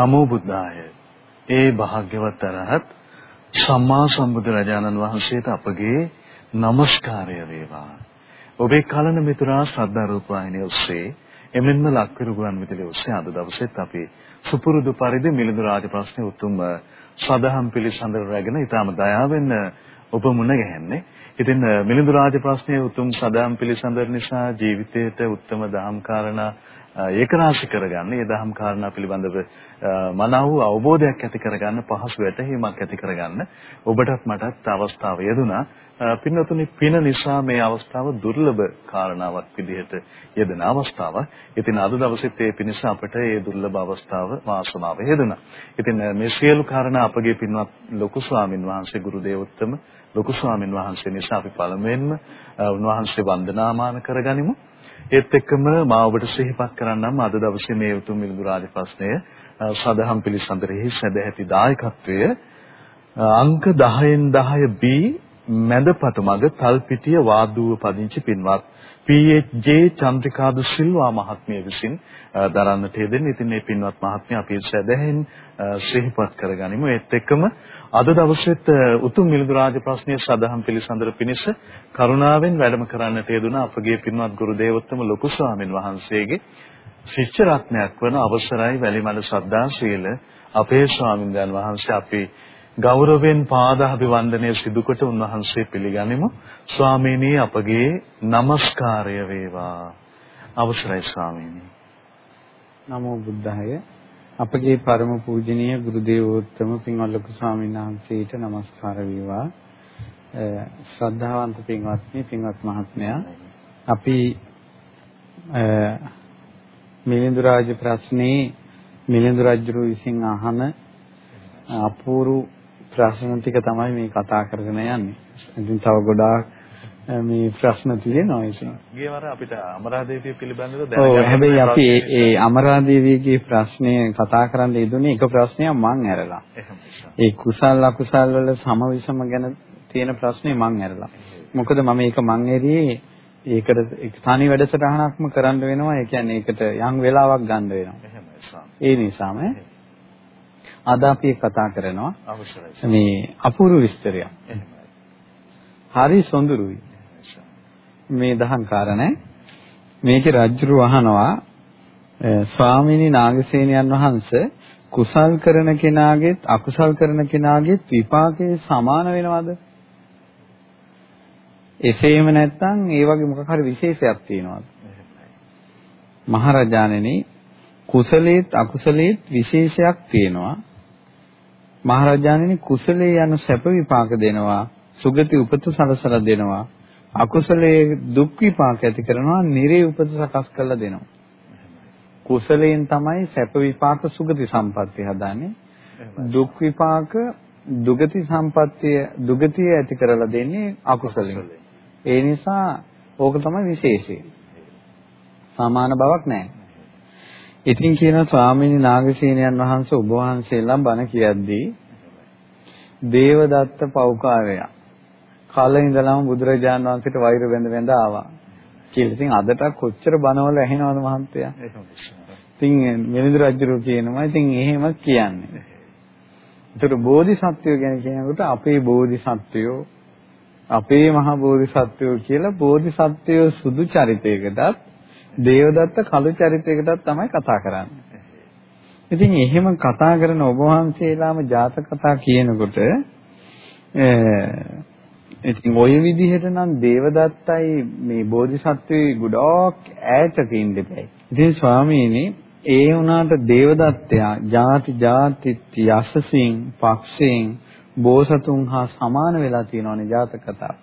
නමෝ බුද්ධාය. ඒ භාග්‍යවත් අරහත් සම්මා සම්බුදුරජාණන් වහන්සේට අපගේ নমස්කාරය වේවා. ඔබේ කලන මිතුරා ශ්‍රද්ධා රූපවාහිනිය ඔස්සේ එමෙන්ම ලක්විරු ගුවන් විදුලිය ඔස්සේ අද දවසෙත් අපි සුපුරුදු පරිදි මිලිඳු රාජ ප්‍රශ්නේ උතුම් සදහම් පිළිසඳර රැගෙන ඊටම දයාවෙන් ඔබ මුණ ගැහෙන්නේ. ඉතින් මිලිඳු රාජ ප්‍රශ්නයේ උතුම් සදහම් පිළිසඳර නිසා ජීවිතයට උත්තම දහම් කාරණා ඒක රාශි කරගන්න, ඒ දහම් කාරණා පිළිබඳව මනාව අවබෝධයක් ඇති කරගන්න, පහසු වැටහීමක් ඇති කරගන්න ඔබටත් මටත් අවස්ථාව යෙදුනා. පින්නතුනි පින නිසා මේ අවස්ථාව දුර්ලභ කාරණාවක් විදිහට යෙදෙන අවස්ථාවක්. ඉතින් අද දවසෙත් ඒ පිණිස අපට මේ දුර්ලභ අවස්ථාව වාසනාව යෙදුනා. ඉතින් මේ සියලු කාරණා අපගේ පින්වත් ලොකු ස්වාමින් වහන්සේ ගුරු දේවෝත්තම ලොකු ස්වාමින් වහන්සේ නිසා අපි පළමුවෙන්ම උන්වහන්සේ වන්දනාමාන කරගනිමු. ඒත් එක්කම මා ඔබට සිහිපත් කරන්නම් අද දවසේ මේ උතුම් මිලිඳු රාජ ප්‍රශ්නය සදහම් පිළිසඳරෙහි සැදැහැති දායකත්වය අංක 10න් 10 B මැදපතු මග තල්පිටිය වාදුව පදිංචි පින්වත් පීඑච්.ජේ චන්ද්‍රිකාද සිල්වා මහත්මිය විසින් දරන්නට යෙදෙන. ඉතින් මේ පින්වත් මහත්මිය අපි සැදැහෙන් සිහිපත් කරගනිමු. ඒත් එක්කම අද දවසේත් උතුම් මිලිඳු රාජ ප්‍රශ්නයේ සදහම් පිළිසඳර පිණිස කරුණාවෙන් වැඩම කරන්නට යෙදුන අපගේ පින්වත් ගුරු දේවෝත්තම ලොකු ස්වාමින් වහන්සේගේ ශිෂ්‍ය රත්නයක් වන අවසරයි වැලිමඩ ශ්‍රද්ධාශීල අපේ ස්වාමින්දයන් වහන්සේ අපි ගෞරවයෙන් පාදාභිවන්දනය සිදු කොට උන්වහන්සේ පිළිගනිමු. ස්වාමීනි අපගේ নমස්කාරය වේවා. අවසරයි ස්වාමීනි. නමෝ බුද්ධාය. අපගේ ಪರම පූජනීය ගුරු දේවෝත්තම පින්වල්ලක ස්වාමීන් වහන්සේට নমස්කාර වේවා. ශ්‍රද්ධාවන්ත පින්වත්නි, පින්වත් මහත්මයා. අපි මිලිඳු රාජ ප්‍රශ්නේ මිලිඳු රජු විසින් අහන අපූර්ව ප්‍රශ්න ටික තමයි මේ කතා කරගෙන යන්නේ. ඉතින් තව ගොඩාක් මේ ප්‍රශ්න තියෙනවා ඉතින්. ගියවර අපිට අමරාදේවිය පිළිබඳව දැනගන්න. ඔව් හැබැයි අපි ඒ අමරාදේවියගේ ප්‍රශ්නය කතා කරන්න යෙදුනේ එක ප්‍රශ්නයක් මං ඇරලා. ඒ කුසල් අකුසල් වල සම විසම ගැන තියෙන ප්‍රශ්නේ මං ඇරලා. මොකද මම ඒක මං එරියේ ඒකට තනි වැඩසටහනක්ම කරන්න වෙනවා. ඒ කියන්නේ ඒකට යම් වෙලාවක් ගන්න වෙනවා. ඒ නිසාම අද අපි කතා කරනවා අවශ්‍යයි. මේ අපූර්ව විස්තරයක්. හරි සොඳුරුයි. මේ දහම් කාරණේ මේකේ රජුරු අහනවා ස්වාමීනි නාගසේනයන් වහන්සේ කුසල් කරන කෙනාගේත් අකුසල් කරන කෙනාගේත් විපාකේ සමාන වෙනවද? එසේම නැත්නම් ඒ වගේ මොකක් හරි විශේෂයක් තියෙනවද? මහරජාණෙනි කුසලේත් අකුසලේත් විශේෂයක් තියෙනවා. මහරජාණෙනි කුසලයේ යන සැප විපාක දෙනවා සුගති උපත සලසලා දෙනවා අකුසලයේ දුක් විපාක ඇති කරනවා නිරේ උපත සකස් කරලා දෙනවා. කුසලයෙන් තමයි සැප විපාක සුගති සම්පත්තිය හදාන්නේ. දුක් විපාක දුගති සම්පත්තිය දුගතිය ඇති කරලා දෙන්නේ අකුසලයෙන් ඒ නිසා ඕක තමයි විශේෂය. සමාන බවක් නැහැ ඉතින් කියන ස්වාමීන් නාගසේනයන් වහන්සේ ඔබ වහන්සේලා බණ කියද්දී දේවදත්ත පෞකාරයා කල ඉඳලම බුදුරජාණන් වහන්සේට වෛර වෙඳ වෙඳ ආවා. කියලා. ඉතින් අදට කොච්චර බණවල ඇහෙනවද මහන්තයා? ඉතින් මිලිඳු රජුරු කියනවා ඉතින් එහෙම කියන්නේ. ඒතර බෝධිසත්වය ගැන කියනකොට අපේ බෝධිසත්වයෝ අපේ මහා බෝධිසත්වයෝ කියලා බෝධිසත්වයෝ සුදු චරිතයකටත් දේවදත්ත කළු චරිතයකටත් තමයි කතා කරන්නේ. ඉතින් එහෙම කතා කරන ඔබ වහන්සේලාම ජාතක කතා කියනකොට ඉතින් ওই විදිහට නම් දේවදත්තයි මේ බෝධිසත්වයේ ගොඩක් ඈත තියෙන දෙපැයි. ඉතින් ස්වාමීනි ඒ වුණාට දේවදත්තයා ಜಾති ಜಾති යසසින් පක්ෂයෙන් බෝසතුන් හා සමාන වෙලා තියෙනවනේ ජාතක කතාව.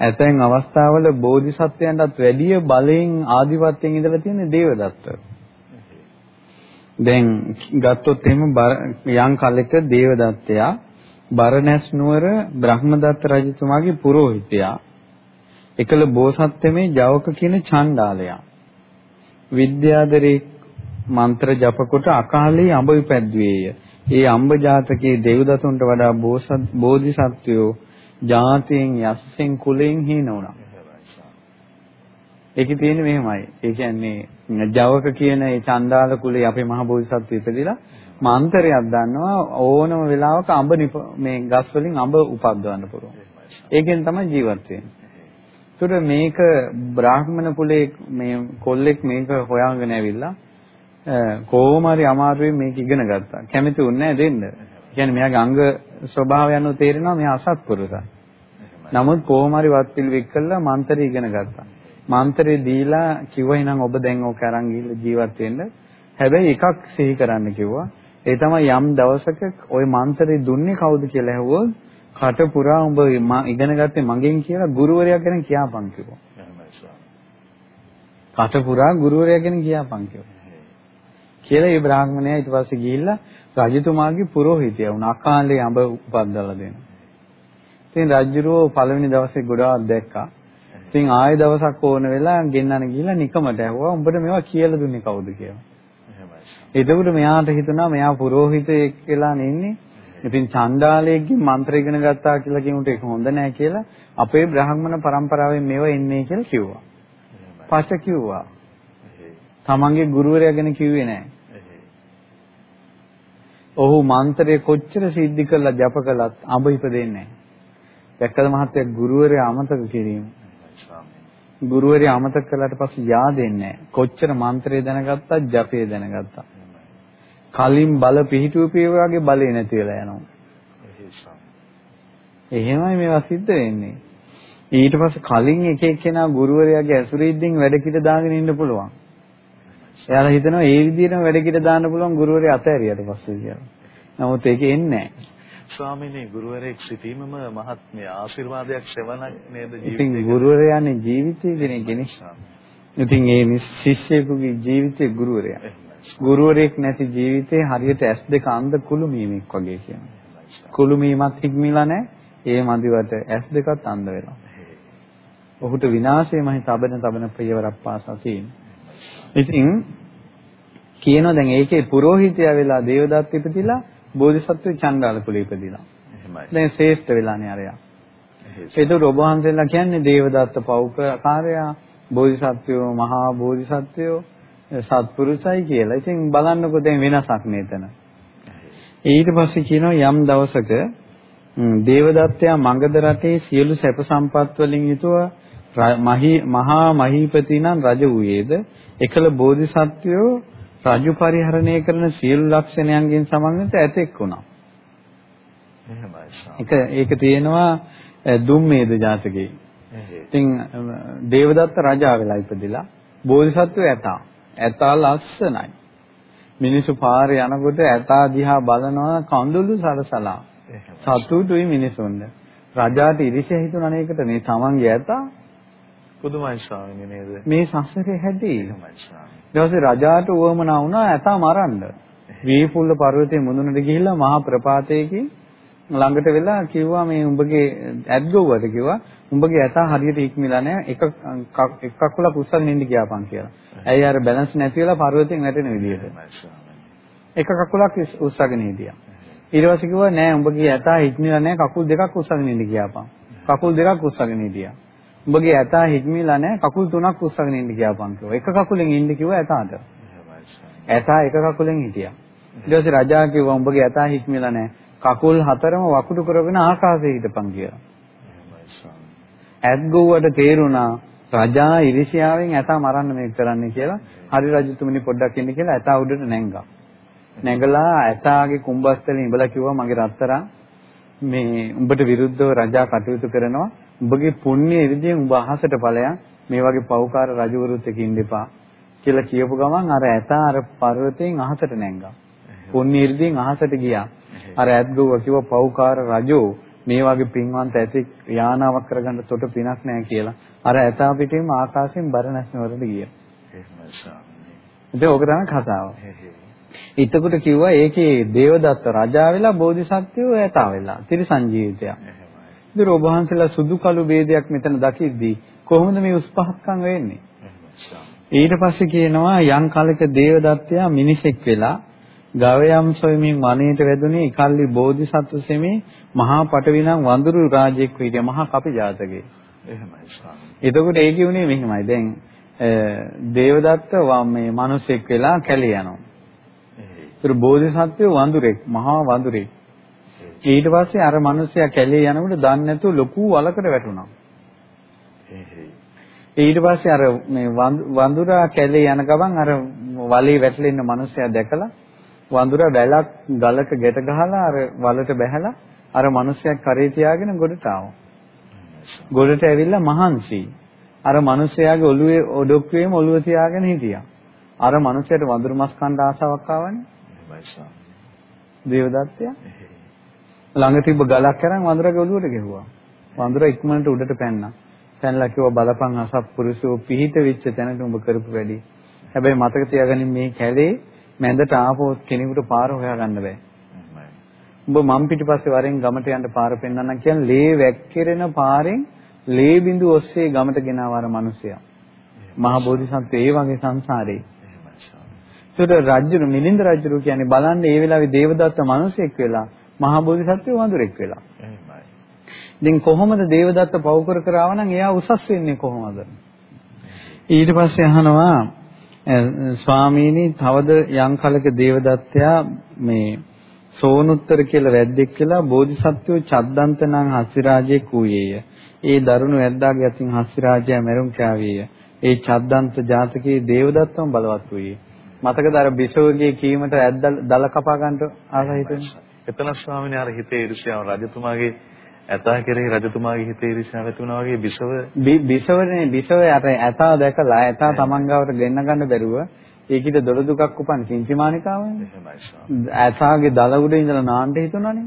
ඇතැම් අවස්ථාවල බෝධිසත්වයන්ටත් වැඩිය බලයෙන් ආධිපත්‍යයෙන් ඉඳලා තියෙන දේවදත්ත. දැන් ගත්තොත් එහෙම යම් කලෙක දේවදත්තයා බරණැස් නුවර බ්‍රහ්මදත්ත රජතුමාගේ පුරෝහිතයා. එකල බෝසත්ත්වමේ ජවක කියන චණ්ඩාලයා. විද්‍යාදරේ මන්ත්‍ර ජප කොට අකාලේ අඹ විපැද්දුවේය. ඒ අඹ ජාතකයේ දේවදතුන්ට වඩා බෝසත් බෝධිසත්වයෝ ජාතියෙන් යස්සෙන් කුලෙන් හීන වුණා. ඒකේ තියෙන්නේ මෙහෙමයි. ඒ කියන්නේ ජවක කියන ඒ චණ්ඩාල කුලේ අපේ මහ බෝධිසත්ව ඉපදිලා මාන්තරයක් දන්නවා ඕනම වෙලාවක අඹ මේ ගස් වලින් අඹ උපද්දවන්න පුළුවන්. ඒකෙන් තමයි ජීවත් වෙන්නේ. ඒතර මේක බ්‍රාහ්මණ කුලේ මේ කොල්ලෙක් මේක හොයාගෙන ඇවිල්ලා කොහොම හරි අමාරුවෙන් මේක ඉගෙන ගත්තා. කැමති වුණේ නැහැ දෙන්න. කියන්නේ මෙයාගේ අංග ස්වභාවය අනුව තේරෙනවා මෙයා අසත්පුරුෂයි. නමුත් කොහොම හරි වත් පිළිවෙක් කළා මන්ත්‍රය ඉගෙන ගත්තා. මන්ත්‍රය දීලා කිව්වා එහෙනම් ඔබ දැන් ඕක අරන් ගිහිල්ලා ජීවත් වෙන්න. හැබැයි එකක් සිහි කරන්න කිව්වා. ඒ තමයි යම් දවසක ওই මන්ත්‍රය දුන්නේ කවුද කියලා ඇහුවොත් කට පුරා උඹ ඉගෙන ගත්තේ මගෙන් කියලා ගුරුවරයා ගැන කියපන් කිව්වා. කට පුරා ගුරුවරයා ගැන කියපන් කිව්වා. කියලා ඒ බ්‍රාහ්මණයා ඊට පස්සේ ගිහිල්ලා රජතුමාගේ පුරোহিතයා වුණා. අකාලේ අඹ උපද්දලා දෙනවා. ඉතින් රජුරෝ පළවෙනි දවසේ ගොඩාක් දැක්කා. ඉතින් ආයෙ දවසක් ඕන වෙලා ගෙන්නන ගිහිල්ලා නිකමට ඇහුවා උඹට මේවා කියලා දුන්නේ කවුද කියලා. එතකොට මෙයාට හිතුණා මෙයා පුරোহিතයෙක් කියලා නෙන්නේ. ඉතින් චණ්ඩාලයෙක්ගෙන් මන්ත්‍ර ඉගෙන ගත්තා කියලා කියනට ඒක හොඳ නෑ කියලා අපේ බ්‍රාහ්මණ පරම්පරාවෙන් මේවා එන්නේ කියලා කිව්වා. පස්සේ කිව්වා. තමන්ගේ ගුරුවරයා ගැන කිව්වේ නෑ. ඔහු මන්ත්‍රය කොච්චර සිද්ධි කළා ජප කළත් අඹ ඉපදෙන්නේ නැහැ. දැක්කද මහත්තයා ගුරුවරයා අමතක කිරීම. ගුරුවරයා අමතක කළාට පස්සේ yaadෙන්නේ නැහැ. කොච්චර මන්ත්‍රය දැනගත්තත් ජපය දැනගත්තා. කලින් බල පිහිටුවපේ වගේ බලේ නැති වෙලා යනවා. එහෙමයි මේවා සිද්ධ වෙන්නේ. ඊට පස්සේ කලින් එක එක්කෙනා ගුරුවරයාගේ ඇසුරෙද්දින් වැඩ කිට දාගෙන ඉන්න පුළුවන්. එයාලා හිතනවා ඒ විදිහටම වැඩ කිට දාන්න පුළුවන් ගුරුවරයා අතහැරියට පස්සේ කියලා. නමුත් ඒක එන්නේ නැහැ. ස්වාමීනි ගුරුවරයෙක් සිටීමම මහත් මේ ආශිර්වාදයක් සෙවණක් නේද ජීවිතේ. ඉතින් ගුරුවරයානේ ජීවිතේ දෙන කෙනෙක්. ඉතින් ඒ ශිෂ්‍යයෙකුගේ ජීවිතේ ගුරුවරයා. ගුරුවරයෙක් නැති ජීවිතේ හරියට ඇස් දෙක අන්ධ කුළුමීමෙක් වගේ කියනවා. කුළුමීමත් හික්මිලා නැහැ. ඒ මදිවට ඇස් දෙකත් අන්ධ වෙලා. ඔහුට විනාශයමයි තබන තබන ප්‍රියවරක් පාසා තියෙන්නේ. ඉතින් කියනවා දැන් ඒකේ පුරোহিතයා වෙලා දේවදත්ත ඉපදිලා බෝධිසත්ව චණ්ඩාල කුලෙ ඉපදිලා. එහෙමයි. දැන් ශ්‍රේෂ්ඨ වෙලානේ අරයා. ඒතර ඔබ වහන්සේලා කියන්නේ දේවදත්ත පෞකාරයා බෝධිසත්වයෝ මහා බෝධිසත්වයෝ සත්පුරුෂයි කියලා. ඉතින් බලන්නකෝ දැන් වෙනසක් නේතන. ඊට පස්සේ කියනවා යම් දවසක දේවදත්තයා මගධ රටේ සියලු සැප සම්පත් වලින් යුතුව මහා මහීපති නම් රජ වූයේද එකල බෝධිසත්වයෝ රජු පරිහරණය කරන සියලු ලක්ෂණයන්ගෙන් සමන්විත ඇතෙක් වුණා. ඒක ඒක තියෙනවා දුම්මේද ජාතකයේ. ඉතින් දේවදත්ත රජා වෙලා ඉපදිලා බෝධිසත්වෝ ඇතා. ඇතා ලස්සනයි. මිනිස්සු පාරේ යනකොට ඇතා දිහා බලනවා කඳුළු සලසලා. සතුටුයි මිනිසුන්ද. රජාට ඉරිසිය හිතුණා නේකට මේ තමන්ගේ ඇතා පුදුමයි ස්වාමීනි නේද? මේ සංසාරේ හැදී. ඊට රජාට උවමනා වුණා ඇතා මරන්න. වීපුල්ල පර්වතයේ මුදුනට ගිහිල්ලා මහා ප්‍රපාතයකින් ළඟට වෙලා කිව්වා මේ උඹගේ ඇද්ගොව්වට කිව්වා උඹගේ ඇතා හරියට ඉක්මලා නැහැ එක එක කකුලක් උස්සගෙන ඉන්න ගියාපන් කියලා. ඇයි අර බැලන්ස් නැති වෙලා පර්වතයෙන් වැටෙන විදිහට. එක කකුලක් උස්සගෙන හිටියා. ඊට පස්සේ කිව්වා නෑ උඹගේ ඇතා ඉක්මලා නැහැ කකුල් දෙකක් උස්සගෙන ඉන්න ගියාපන්. කකුල් දෙකක් උස්සගෙන හිටියා. උඹගේ ඇතා හික්මිලා නැහැ කකුල් තුනක් උස්සගෙන ඉන්න කියපන් කිව්වා. එක කකුලෙන් ඉන්න කිව්වා ඇතාට. ඇතා එක කකුලෙන් හිටියා. ඊට පස්සේ රජා කිව්වා උඹගේ ඇතා හික්මිලා නැහැ. කකුල් හතරම වකුඩු කරගෙන ආකාශයේ හිටපන් කියලා. ඇත් ගොව්වට තේරුණා රජා ඉරිසියාවෙන් ඇතා මරන්න මේක කරන්නේ කියලා. හරි රජතුමනි පොඩ්ඩක් ඉන්න කියලා ඇතා උඩට නැංගා. නැගලා ඇතාගේ කුඹස්තලේ ඉඹලා කිව්වා මගේ රත්තරන් මේ උඹට විරුද්ධව රජා කටයුතු කරනවා උඹගේ පුණ්‍ය ඉරිදීන් උඹ අහසට ඵලයන් මේ වගේ පෞකාර රජවරුත් එක්ක ඉන්න එපා කියලා කියපු ගමන් අර ඇතා අර පර්වතයෙන් අහසට නැංගා. පුණ්‍ය ඉරිදීන් අහසට ගියා. අර ඇත්ගොව කිව්ව පෞකාර රජෝ මේ වගේ පින්වන්ත ඇති යානාවක් කරගන්න තොට පිනක් නැහැ කියලා. අර ඇතා පිටින්ම ආකාශයෙන් බරණැස් නුවරට ගියා. එහෙමයි ඕක තමයි කතාව. එතකොට කිව්වා ඒකේ දේවදත්ත රජා වෙලා බෝධිසත්වයෝ ඇතා වෙලා තිරිසන් ඉතින් ඔබ වහන්සේලා සුදු කළු ભેදයක් මෙතන දකිද්දී කොහොමද මේ උස්පහත්කම් වෙන්නේ? ඊට පස්සේ කියනවා යම් කලක දේවදත්තයා මිනිසෙක් වෙලා ගවයම් සොයමින් වනයේට වැදුනේ ඉකල්ලි බෝධිසත්ව සෙමේ මහා පටවිනම් වඳුරු රාජෙක් විදිය මහා කපි ජාතකේ. එහෙමයි ස්වාමී. එතකොට ඒ කියුනේ මෙහෙමයි. දැන් දේවදත්ත මේ මිනිසෙක් වෙලා කැලේ යනවා. ඒතර බෝධිසත්වෝ වඳුරෙක් මහා වඳුරෙක්. ඊට පස්සේ අර මිනිසයා කැලේ යනකොට දන්නේ නැතුව ලොකු වලකට වැටුණා. ඊට පස්සේ අර මේ වඳුරා කැලේ යන ගමන් අර වලේ වැටලා ඉන්න මිනිසයා දැකලා වඳුරා වැලක් ගලක ගැට ගහලා අර වලට බැහැලා අර මිනිසයා කරේ තියාගෙන ගොඩට ආවා. ගොඩට ඇවිල්ලා මහන්සි. අර මිනිසයාගේ ඔළුවේ ඔඩොක්කේම ඔළුව තියාගෙන හිටියා. අර මිනිසයාට වඳුරු මස් කන්න ආසාවක් ආවනේ. දේවදත්තයා ළඟ තිබ්බ ගලක් අරන් වඳුරගේ ඔළුවට ගැහුවා. වඳුර ඉක්මනට උඩට පැන්නා. පැනලා කිව්වා බලපං අසත්පුරුෂෝ පිහිට වෙච්ච තැනට උඹ කරපු වැඩි. හැබැයි මතක තියාගනින් මේ කැලේ මැදට ආපුවොත් කෙනෙකුට පාර හොයාගන්න බෑ. උඹ මම් පිටිපස්සේ වරෙන් ගමට යන්න පාර පෙන්වන්නම් කියන්නේ ලේ වැක්කිරෙන පාරෙන් ලේ බිඳු ඔස්සේ ගමට ගෙනාව අර මිනිසයා. මහ බෝධිසත්ව ඒ වගේ සංසාරේ. ඒතර රජු මිලින්ද රජු කියන්නේ බලන්න ඒ වෙලාවේ දේවදත්ත මිනිසෙක් වෙලා මහ බෝධිසත්ව වඳුරෙක් වෙලා. ඉතින් කොහොමද දේවදත්ත පව කර කර ආවනම් එයා උසස් වෙන්නේ කොහොමද? ඊට පස්සේ අහනවා ස්වාමීනි තවද යම් කලක දේවදත්තයා මේ සෝනුත්තර කියලා වැද්දෙක් කියලා බෝධිසත්වෝ චද්දන්ත නම් හස්සිරාජයේ කූයේය. ඒ දරුණු වැද්දාගේ අතින් හස්සිරාජයා මැරුම් කෑවේය. ඒ චද්දන්ත ජාතකයේ දේවදත්තම බලවත් වූයේ. මතකද අර බිසවගේ කීමට ඇද්දල් දල කපා ගන්නට ආස හිතෙන්නේ? එතන ස්වාමීනි අර හිතේ ඉරිසියාව රජතුමාගේ ඇතා කෙරෙහි රජතුමාගේ හිතේ ඉරිසියාව ඇති වුණා වගේ බිසව බිසවනේ බිසව අර ඇතා දැකලා ඇතා තමන් ගාවට ගෙන්න ගන්න බැරුව ඒකිට දොළ දුකක් උපන් කිංචිමානිකාවනේ. එහෙමයි. ඇතාගේ දල උඩ ඉඳලා නාන්න හිතුණානේ.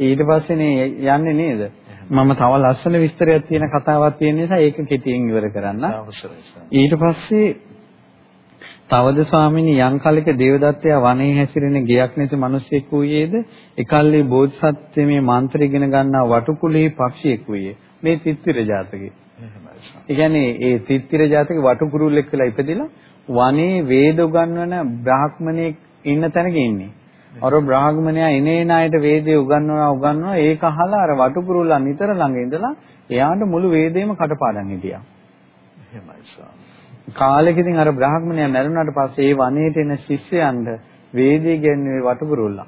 ඊට පස්සේනේ යන්නේ නේද? මම තව ලස්සන විස්තරයක් තියෙන කතාවක් තියෙන නිසා ඒක කෙටියෙන් ඉවර කරන්න. ඊට පස්සේ තවද ස්වාමීනි යම් කලක දේවදත්තයා වනයේ හැසිරෙන ගියක් නැති මිනිසෙක් වූයේද එකල්ලි බෝධිසත්වයේ මේ මන්ත්‍ර ඉගෙන ගන්නා වටුකුලේ පක්ෂියෙක් වූයේ මේ තිත්තිර ජාතකේ. ඒ කියන්නේ ඒ තිත්තිර ජාතකේ වටුකුරුල්ලෙක් කියලා ඉපදිලා වනයේ වේද උගන්වන බ්‍රාහ්මණයෙක් ඉන්න තැනක ඉන්නේ. අර බ්‍රාහ්මණයා එනේන අයට වේදේ උගන්වනවා උගන්වනවා ඒක අහලා අර වටුකුරුල්ලා නිතර ළඟ ඉඳලා එයාට මුළු වේදේම කටපාඩම් හිටියා. එහෙමයි ස්වාමී. කාලෙකදී අර බ්‍රාහ්මණයා මැරුණාට පස්සේ ඒ වනයේට එන ශිෂ්‍යයන්ට වේදේ කියන්නේ වටුපුරුල්ලා.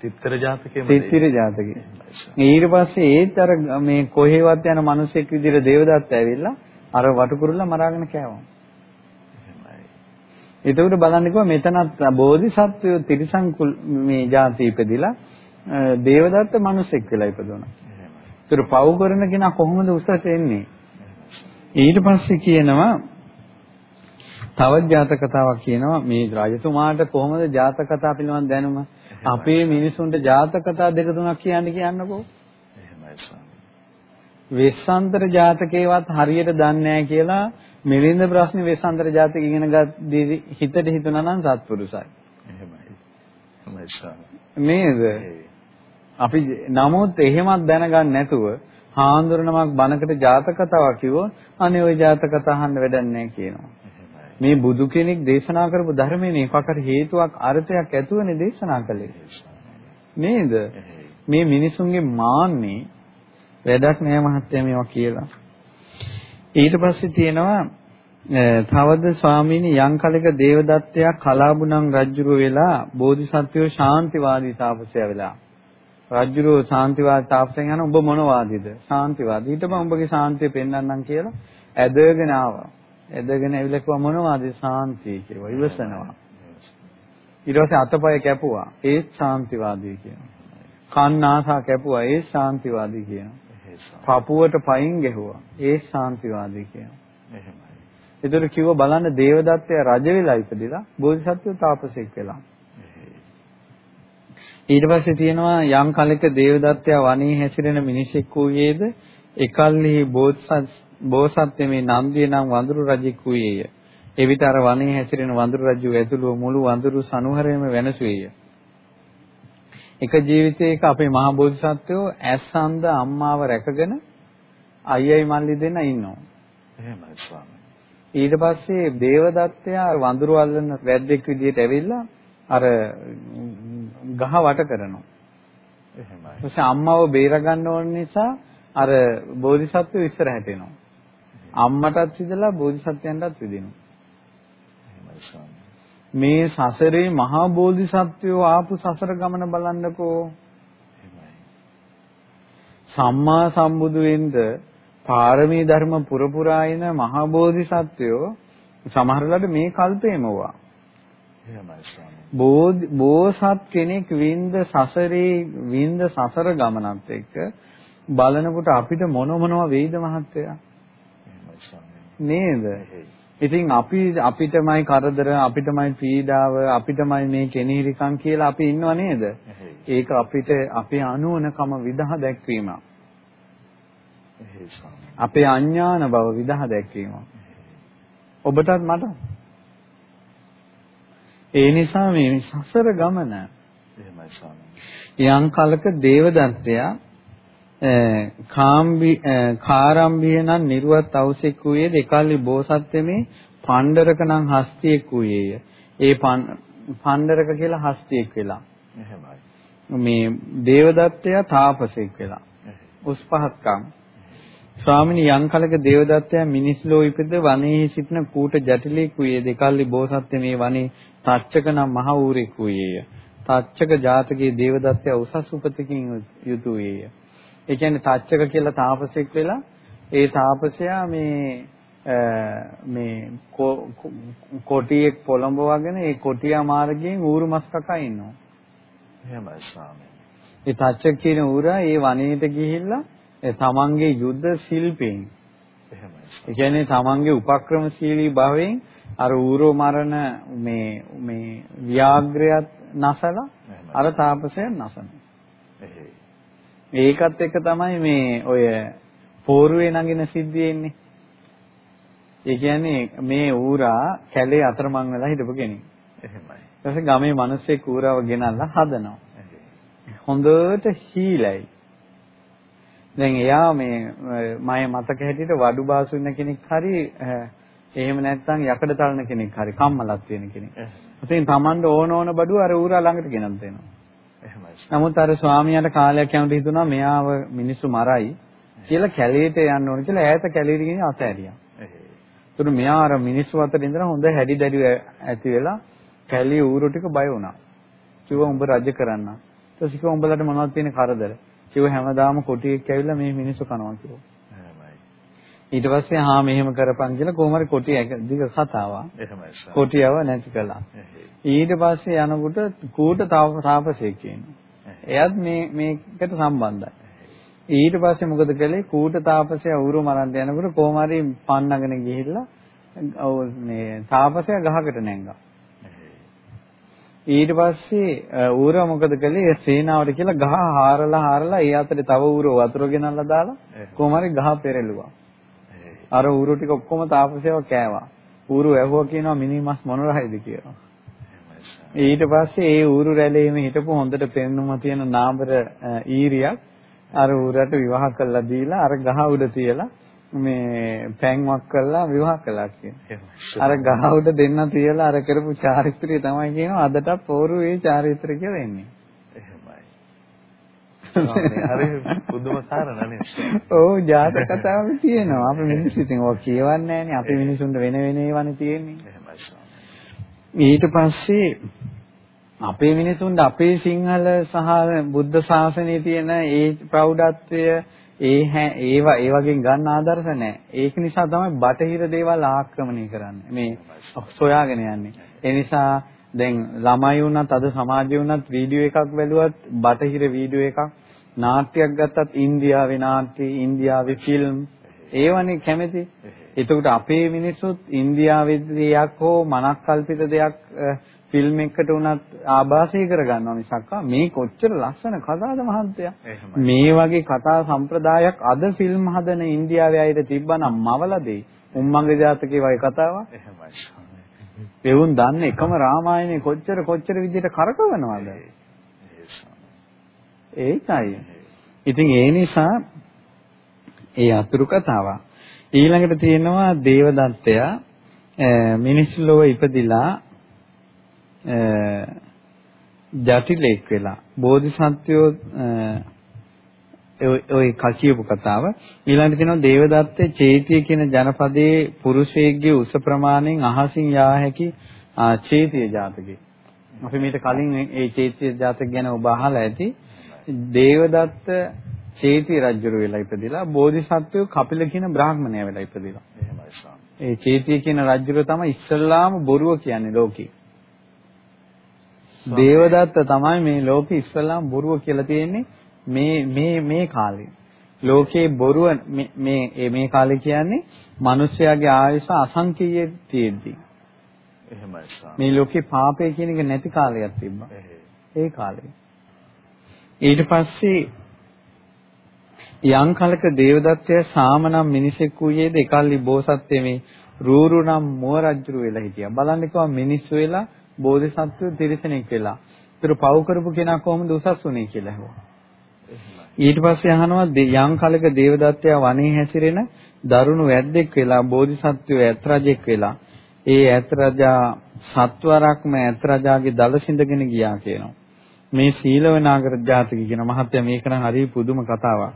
තිත්තර ජාතකයේ තිත්තර ජාතකයේ. ඊට පස්සේ ඒත් අර මේ කොහෙවත් යන මිනිසෙක් විදිහට දේවදත්ත ඇවිල්ලා අර වටුපුරුල්ලා මරාගෙන කෑවා. එතකොට බලන්න කිව්වා මෙතනත් බෝධිසත්වයෝ තිරිසන් මේ ಜಾති ඉපදිලා දේවදත්ත මිනිසෙක් වෙලා ඉපදුණා. ඒතර පව් කරන කෙනා කොහොමද උසට එන්නේ? ඊට පස්සේ කියනවා තවත් ජාතක කතාවක් කියනවා. මේ රජතුමාට කොහොමද ජාතක කතා පිළිබඳ දැනුම? අපේ මිනිසුන්ට ජාතක කතා දෙක තුනක් කියන්න කියන්නකෝ. එහෙමයි ස්වාමී. වෙස්සන්තර ජාතකේවත් හරියට දන්නේ නැහැ කියලා මිලින්ද ප්‍රශ්නේ වෙස්සන්තර ජාතක ඉගෙන ගද්දී හිතට හිතුණා නම් සත්පුරුසයි. එහෙමයි. එහෙමයි ස්වාමී. නේද? අපි නමුත් එහෙමත් දැනගන්න නැතුව හාඳුරනමක් බණකට ජාතක කතාවක් කිව්වොත් අනේ ওই ජාතක කතා අහන්න වැඩක් නැහැ කියනවා මේ බුදු කෙනෙක් දේශනා කරපු ධර්මයේ එකකට හේතුවක් අර්ථයක් ඇතුවනේ දේශනා කළේ. නේද? මේ මිනිසුන්ගේ මාන්නේ වැඩක් නෑ මහත්තයා මේවා කියලා. ඊට පස්සේ තියෙනවා තවද ස්වාමීනි යම් කලක දේවදත්තයා කලාබුණන් රජුරුව වෙලා බෝධිසත්වයෝ ශාන්තිවාදී තාපසයා වෙලා රජුරුව ශාන්තිවාදී තාපසයන් යන උඹ මොන වාදීද ශාන්තිවාදී ඊට පස්සේ උඹගේ ශාන්තිය පෙන්වන්නම් කියලා ඇදගෙන ආවා එදගෙන ඇවිල්ලා කිව්වා මොනවද සාන්තිය කියලා ඉවසනවා. ඊට පස්සේ අතපය කැපුවා ඒත් ශාන්තිවාදී කියනවා. කන් ආසා කැපුවා ඒත් ශාන්තිවාදී කියනවා. පපුවට පයින් ගැහුවා ඒත් ශාන්තිවාදී කියනවා. එහෙමයි. ඒතර කිව්ව බලන්න දේවදත්තය රජ වෙලා ඉපදිලා බෝධිසත්ව තාපසෙක් වෙලා. ඊට පස්සේ තියෙනවා යම් කලක දේවදත්තයා වනයේ හැසිරෙන මිනිසෙක් වූයේද එකල්හි බෝධිසත් බෝසත්ත්ව මේ නන්දිය නම් වඳුරු රජෙක් වූයේය. එවිට අර වනයේ හැසිරෙන වඳුරු රජු ඇතුළු මුළු වඳුරු සනුහරයම වෙනසුවේය. එක ජීවිතයක අපේ මහා බෝධිසත්වෝ ඇස්සන්ද අම්මාව රැකගෙන අයියයි මල්ලි දෙන්න ඉන්නවා. එහෙමයි ස්වාමී. ඊට පස්සේ දේවදත්තයා වඳුරු අල්ලන වැද්දෙක් විදියට ඇවිල්ලා අර ගහ වට කරනවා. එහෙමයි. ඊට අම්මව බේර ගන්න ඕන නිසා අර බෝධිසත්වෝ ඉස්සරහට එනවා. අම්මටත් විදලා බෝධිසත්වයන්ටත් විදිනවා. මේ සසරේ මහා බෝධිසත්වයෝ ආපු සසර ගමන බලන්නකෝ. සම්මා සම්බුදු වෙන්න පාරමී ධර්ම පුරපුරා එන මහා බෝධිසත්වයෝ සමහරවිට මේ කල්පේම වුණා. බෝසත් කෙනෙක් වින්ද සසරේ වින්ද සසර ගමනත් එක්ක බලනකොට අපිට මොන මොනවා වෙයිද මහත්තයා නේද? ඉතින් අපි අපිටමයි කරදර අපිටමයි පීඩාව අපිටමයි මේ කෙනීරිකම් කියලා අපි ඉන්නව නේද? ඒක අපිට අපේ අනුවනකම විදහා දැක්වීම අපේ අඥාන බව විදහා දැක්වීම ඔබටත් මට? ඒ නිසා මේ සසර ගමන එහෙමයි ස්වාමී. යම් කලක දේවදත්තයා කාම්බි කාරම්භිය නම් නිර්වත් අවසෙක් වූයේ දෙකල්ලි බෝසත්ත්වමේ පණ්ඩරක නම් හස්තියෙක් වූයේය. ඒ පණ්ඩරක කියලා හස්තියෙක් වෙලා. එහෙමයි. මේ දේවදත්තයා තාපසෙක් වෙලා. උස් පහත්කම් ස්වාමිනී යම් කලක දේවදත්තයා මිනිස් ලෝ ඉපද වනයේ සිටින කූට ජටිලෙක් වූයේ දෙකල්ලි බෝසත්ත්ව මේ වනේ තච්චක නම් මහ ඌරෙක් වූයේය. තච්චක ජාතකයේ දේවදත්තයා උසස් උපතකින් යුතු වූයේය. ඒ කියන්නේ තච්චක කියලා තාපසෙක් වෙලා ඒ තාපසයා මේ මේ කොටියෙක් පොළඹවගෙන ඒ කොටියා මාර්ගයෙන් ඌරු මස් කකා ඉන්නවා. එහෙමයි ස්වාමී. ඒ තච්චක කියන ඌරා ඒ වනයේට ගිහිල්ලා තමන්ගේ යුද්ධ ශිල්පයෙන් එහෙමයි. ඒ කියන්නේ තමන්ගේ උපක්‍රමශීලී භාවයෙන් අර ඌරෝ මරණ මේ මේ ව්‍යාග්‍රයත් නැසලා අර තාපසයන් නැසනවා. ඒකත් එක තමයි මේ ඔය පෝරුවේ නගින සිද්ධිය එන්නේ. ඒ කියන්නේ මේ ඌරා කැලේ අතරමං වෙලා හිටපු කෙනෙක්. එහෙමයි. ඊට පස්සේ ගමේ මිනිස්සෙක් ඌරාව ගෙනල්ලා හදනවා. හොඳට හීලයි. දැන් එයා මේ මම මතක හැටියට වඩු බාසු වෙන කෙනෙක් හරි එහෙම නැත්නම් යකඩ තලන කෙනෙක් හරි කම්මලක් තියෙන කෙනෙක්. ඉතින් Tamand ඕන ඕන බඩුව අර ඌරා ළඟට ගෙනත් දෙනවා. නමුත් අර ස්වාමියාට කාලයක් යනකොට හිතුණා මෙයාව මිනිස්සු මරයි කියලා කැලේට යන්න ඕන කියලා ඈත කැලේට ගිහින් අතෑරියා. ඒතුළු මෙයා අර මිනිස්සු අතර ඉඳලා හොඳ හැඩි දැඩි ඇති වෙලා කැලේ ඌරු ටික බය වුණා. කිව්වා උඹ රජ කරන්න. ඊට පස්සේ කිව්වා උඹලට මොනවද තියෙන කරදර? කිව්ව හැමදාම කොටියෙක් ඇවිල්ලා මේ මිනිස්සු කනවා කිව්වා. ඊට පස්සේ හා මෙහෙම කරපන් කියලා කොහොම හරි කොටිය දිග කතාවක්. එහෙමයි. කොටියව නැති කළා. ඊට පස්සේ යනකොට කූට තාපසයෙක් කියනවා. එයත් මේ මේකට සම්බන්ධයි. ඊට පස්සේ මොකද කළේ කූට තාපසයා ඌරු මරන්න යනකොට කොහොම හරි පන්නගෙන ගිහිල්ලා මේ තාපසයා ගහකට නැංගා. ඊට පස්සේ ඌරා මොකද කළේ සේනාවට කියලා ගහ හාරලා හාරලා ඒ අතරේ තව ඌරෝ වතුර ගෙනල්ලා දාලා කොහොම හරි ගහ පෙරළුවා. අර ඌරු ටික ඔක්කොම තාපසයව කෑවා. ඌරු ඇහුවා කියනවා මිනිමස් මොනරයිද කියලා. ඊට පස්සේ ඒ ඌරු රැළේම හිටපු හොඳට පෙන්නුම තියෙන නාඹර ඊරියක් අර ඌරට විවාහ කළා දීලා අර ගහ උඩ තියලා මේ පැන්වක් කරලා විවාහ කළා කියන. අර ගහ උඩ දෙන්න තියලා අර කරපු චාරිත්‍රය තමයි කියනවා අදටත් පෝරු ඒ චාරිත්‍රය කියලා එන්නේ. හරි පුදුම කාරණානේ. ඔව් ජාතක කතාවක් තියෙනවා. අපි මිනිස්සු ඉතින් ඔය කියවන්නේ නැහනේ. අපි මිනිසුන්ට වෙන වෙන ඒවානේ තියෙන්නේ. ඊට පස්සේ අපේ මිනිසුන්ට අපේ සිංහල සහ බුද්ධ ශාසනයේ තියෙන ඒ ප්‍රෞಢත්වය ඒ ඒවා ඒ වගේ ගන්න ආදර්ශ නැහැ. ඒක නිසා තමයි බටහිර දේවල් ආක්‍රමණය කරන්නේ. මේ සොයාගෙන යන්නේ. ඒ නිසා දැන් ළමයි වුණත් අද සමාජය වුණත් වීඩියෝ එකක් බැලුවත් බටහිර වීඩියෝ එකක් නාට්‍යයක් ගත්තත් ඉන්දියාවේ නාට්‍ය, ඉන්දියාවේ ෆිල්ම් ඒවනේ කැමති. එතකොට අපේ මිනිස්සුත් ඉන්දියාවේ දෙයක් හෝ මනක් කල්පිත දෙයක් ෆිල්ම් එකකට උනත් ආభాසය කරගන්නවා මිසක් මේ කොච්චර ලස්සන කතාවද මහන්තයා මේ වගේ කතා සම්ප්‍රදායක් අද ෆිල්ම් හදන ඉන්දියාවේ අයට තිබ්බනම් මවල දෙයි. උම්මංග ජාතකයේ වගේ කතාවක්. එහෙමයි. එවුන් දන්නේ එකම රාමායනේ කොච්චර කොච්චර විදිහට කරකවනවද ඒකයි ඉතින් ඒ නිසා ඒ අතුරු කතාව ඊළඟට තියෙනවා දේවදත්තයා මිනිස් ලොව ඉපදිලා ජටිලෙක් වෙලා බෝධිසත්වයෝ ඔය කකියපු කතාව. ඊළඟට කියනවා දේවදත්තේ චේතිය කියන ජනපදයේ පුරුෂයෙක්ගේ උස ප්‍රමාණයෙන් අහසින් යා හැකි චේතිය ජාතකේ. අපි මීට කලින් ඒ චේතිය ජාතක ගැන ඔබ අහලා ඇති. දේවදත්ත චේති රජුර වෙලා ඉපදිලා බෝධිසත්වෝ කපිල කියන බ්‍රාහ්මණයා වෙලා ඉපදිලා. එහෙමයි ස්වාමී. ඒ චේතිය කියන රජුර තමයි ඉස්සල්ලාම බොරුව කියන්නේ ලෝකේ. දේවදත්ත තමයි මේ ලෝකේ ඉස්සල්ලාම බොරුව කියලා තියෙන්නේ මේ මේ මේ කාලේ. ලෝකේ බොරුව මේ මේ කාලේ කියන්නේ මිනිස්යාගේ ආයුෂ අසංකීය තියෙද්දි. එහෙමයි ස්වාමී. මේ ලෝකේ පාපය කියන එක නැති කාලයක් තිබ්බා. ඒ කාලේ. ඊට පස්සේ යම් කලක දේවදත්තය සාමනම් මිනිසෙක් වූයේද එකල්ලි බෝසත්ත්වයේ මේ රූරු නම් මුව රජුරු වෙලා හිටියා. බලන්න කිව්වා මිනිස්සු වෙලා බෝධිසත්ව තිරිසනෙක් වෙලා. ඒතර පව් කරපු කෙනා කොහොමද උසස් වුනේ කියලා ඇහුවා. ඊට පස්සේ අහනවා යම් කලක දේවදත්තය වනේ හැසිරෙන දරුණු වැද්දෙක් වෙලා බෝධිසත්වයෝ ඇත් රජෙක් වෙලා ඒ ඇත් රජා සත්වරක්ම ඇත් රජාගේ දල සිඳගෙන ගියා කියනවා. මේ සීලවනාගර ජාතකය කියන මහත්ය මේක නම් හරි පුදුම කතාවක්.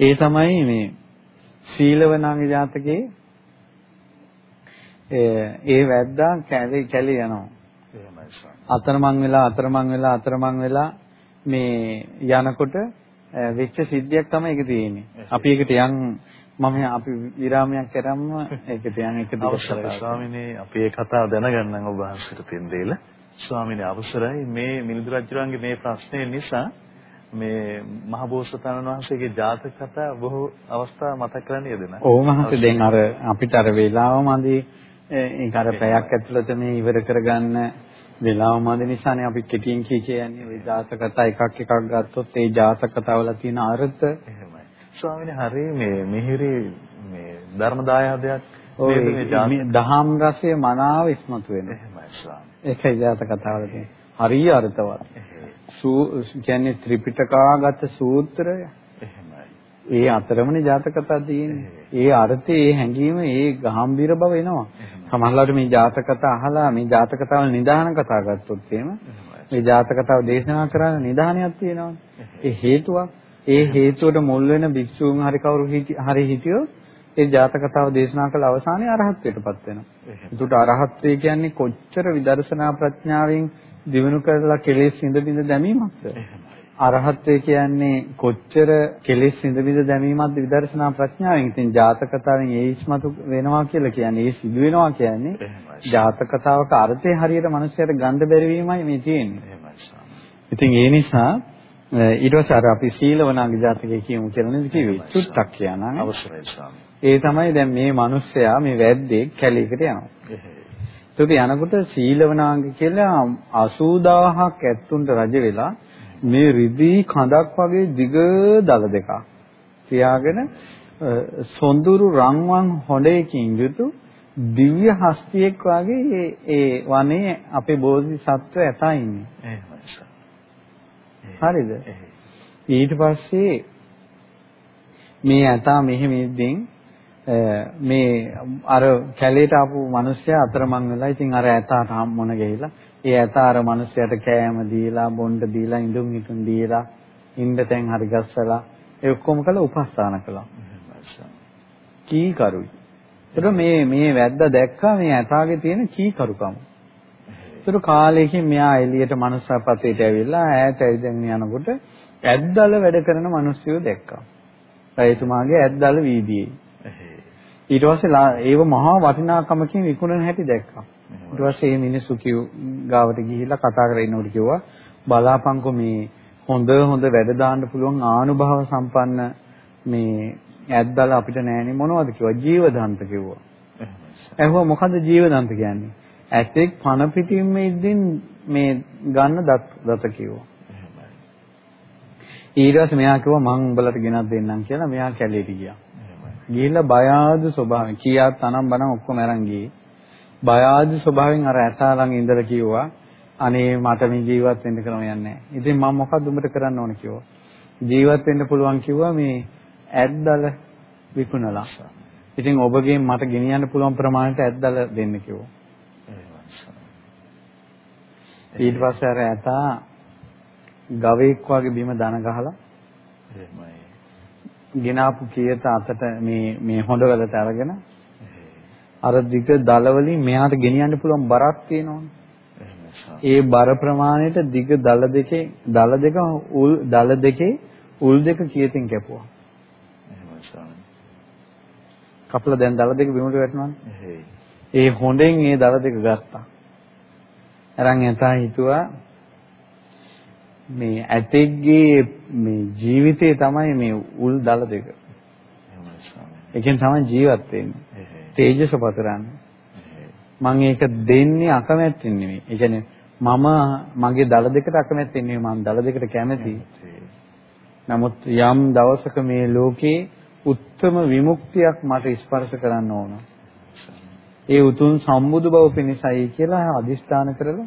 ඒ තමයි මේ සීලවනාගේ ජාතකයේ ඒ වැද්දා කැලේ කැලේ යනවා. එහෙමයි සර්. අතරමං වෙලා අතරමං වෙලා අතරමං වෙලා මේ යනකොට වෙච්ච සිද්ධියක් තමයි ඒක තියෙන්නේ. අපි ඒකට යන් මම අපි විරාමයක් කරාම ඒකට යන් එක දිගට ස්වාමිනේ අපි ඒ කතාව දැනගන්නම් ඔබ වහන්සේට පින්දේල. ස්වාමිනේ අවසරයි මේ මිලිඳු රජුරන්ගේ මේ ප්‍රශ්නේ නිසා මේ මහබෝසතාණන් වහන්සේගේ ජාතක කතා බොහෝ අවස්ථා මතක් කරන්න යෙදෙනවා. ඔව් මහත්තයා දැන් අර අපිට අර වේලාව මදි ඒක අර පැයක් ඇතුළත මේ ඉවර කරගන්න වේලාව මදි නිසානේ අපි කෙටියෙන් කී කියන්නේ ওই ජාතක කතා එකක් එකක් ගත්තොත් ඒ ජාතක කතාවල තියෙන අර්ථ එහෙමයි. ස්වාමීනි හරි මේ මිහිරි මේ ධර්ම දායාදයක් මේ දහම් රසය මනාව ඉස්මතු වෙන. එහෙමයි ස්වාමී. ඒකයි ජාතක කතාවල තියෙන. හරිය අර්ථවත්. සූ කියන්නේ ත්‍රිපිටකාගත සූත්‍රය. එහෙමයි. ඒ අතරමනේ ජාතක කතා තියෙන්නේ. ඒ අර්ථයේ ඒ හැඟීම ඒ ගැඹීර බව එනවා. සමහරවිට මේ ජාතක කතා අහලා මේ ජාතක කතාවල නිදාන කතා ගත්තොත් එහෙම මේ ජාතක කතාව දේශනා කරන්න නිදානයක් තියෙනවා. ඒ හේතුවක්. ඒ හේතුවට මුල් වෙන භික්ෂූන් හරි කවුරු හරි හිටියොත් ඒ ජාතක කතාව දේශනා කළ අවසානයේ අරහත්ත්වයටපත් වෙනවා. ඒකට අරහත්ත්වය කියන්නේ කොච්චර විදර්ශනා ප්‍රඥාවෙන් දිනු කරලා කෙලෙස් සිඳ බිඳ දැමීමක්ද? අරහත්ත්වය කියන්නේ කොච්චර කෙලෙස් සිඳ බිඳ දැමීමක්ද විදර්ශනා ප්‍රඥාවෙන්. ඉතින් ජාතක කතාවෙන් ඒ ඉස්මතු වෙනවා කියලා කියන්නේ ඒ සිදු වෙනවා කියන්නේ ජාතක කතාවක අර්ථය හරියට මිනිස්සුන්ට ගන්න බැරි වීමයි මේ තියෙන්නේ. ඉතින් ඒ නිසා ඊට පස්සේ අර අපි සීලවනාගේ ජාතකයේ කියමු කියලා නේද කිව්වේ? චුට්ටක් කියනනම් අවශ්‍යයි ස්වාමී. ඒ තමයි දැන් මේ මිනිස්සයා මේ වැද්දේ කැලේකට යනවා. එතකොට යනකොට සීලවනාංග කියලා 80000ක් ඇත්තුන්ට රජ වෙලා මේ රිදී කඳක් වගේ දිග දල දෙකක් තියාගෙන සොඳුරු රන්වන් හොඬයකින් යුතු දිව්‍ය හස්තියෙක් වගේ ඒ වනේ අපේ බෝධිසත්ව ඇතා ඉන්නේ. හරිද? ඊට පස්සේ මේ ඇතා මෙහෙම ඉද්දෙන් මේ අර කැලේට ආපු මිනිස්සයා අතරමං වෙලා ඉතින් අර ඇතාට හම්බුන ගිහිලා ඒ ඇතා අර මිනිස්සයාට කෑම දීලා බොණ්ඩ දීලා ඉඳුන් හිටුන් දීලා ඉන්න තැන් හරි ගස්සලා ඒ ඔක්කොම කළා උපස්ථාන කළා. කී කරුයි. ඒතර මේ මේ වැද්ද දැක්කා මේ ඇතාගේ තියෙන කී කරුකම. ඒතර කාලයකින් මෙයා එළියට මනුස්සපතේට ඇවිල්ලා ඈත ඇවිදගෙන යනකොට ඇද්දල වැඩ කරන මිනිස්සුયો දැක්කා. එතුමාගේ ඇද්දල වීදියේ. ඊට පස්සේ ඒව මහා වටිනාකමකින් විකුණන හැටි දැක්කා. ඊට පස්සේ මේ මිනිස්සු කිව් ගාවට ගිහිල්ලා කතා කරගෙන ඉන්නකොට කිව්වා බලාපංකෝ මේ හොඳ හොඳ වැඩ දාන්න පුළුවන් ආනුභාව සම්පන්න මේ ඇද්දල අපිට නෑනේ මොනවද කිව්වා ජීවදන්ත කිව්වා. ඇහුවා මොකද්ද ජීවදන්ත කියන්නේ? ඇත්තෙක් පණ පිටින්ම ඉද්දින් මේ ගන්න දත් දත කිව්වා. ඊට පස්සේ මෙයා කිව්වා මං උඹලට ගෙනත් දෙන්නම් කියලා මෙයා කැලේට ගියා. ගිහිල්ලා බය ආදු ස්වභාවයෙන් කීයක් තනම් බනම් ඔක්කොම අරන් ගියේ. බය ආදු ස්වභාවයෙන් අර ඇතා ළඟ ඉඳලා කිව්වා අනේ මට මේ ජීවත් වෙන්න ක්‍රමයක් නැහැ. ඉතින් මම මොකද්ද උඹට කරන්න ඕන කිව්වා. ජීවත් වෙන්න පුළුවන් කිව්වා මේ ඇද්දල විකුණලා. ඉතින් ඔබගෙන් මට ගෙනියන්න පුළුවන් ප්‍රමාණයට ඇද්දල දෙන්න කිව්වා. ඊට පස්සේ අර ඇතා ගවයෙක් වගේ බිම දන ගහලා එහෙමයි. ගෙනාපු කීයට අතට මේ මේ හොඬ වලට අරගෙන අර දිග දල වලින් මෙයාට ගෙනියන්න පුළුවන් බරක් තියෙනවනේ. ඒ බර ප්‍රමාණයට දිග දල දෙකේ දල දෙක උල් දල දෙකේ උල් දෙක කීයකින් කැපුවා. කපලා දැන් දල දෙක බිමට වැටෙනවනේ. ඒ හොඬෙන් ඒ දල දෙක ගත්තා. අරන් එතා හිතුවා මේ ඇතෙක්ගේ මේ ජීවිතේ තමයි මේ උල් දල දෙක. ඒකෙන් තමයි ජීවත් වෙන්නේ. තේජස පතරන්නේ. මම ඒක දෙන්නේ අකමැත්තෙන් නෙමෙයි. ඒ කියන්නේ මම මගේ දල දෙකට අකමැත්තෙන් නෙමෙයි මම දල දෙකට කැමතියි. නමුත් යම් දවසක මේ ලෝකේ උත්තම විමුක්තියක් මට ස්පර්ශ කරන්න ඕන. ඒ උතුම් සම්බුදු බව පිණිසයි කියලා අදිස්ථාන කරලා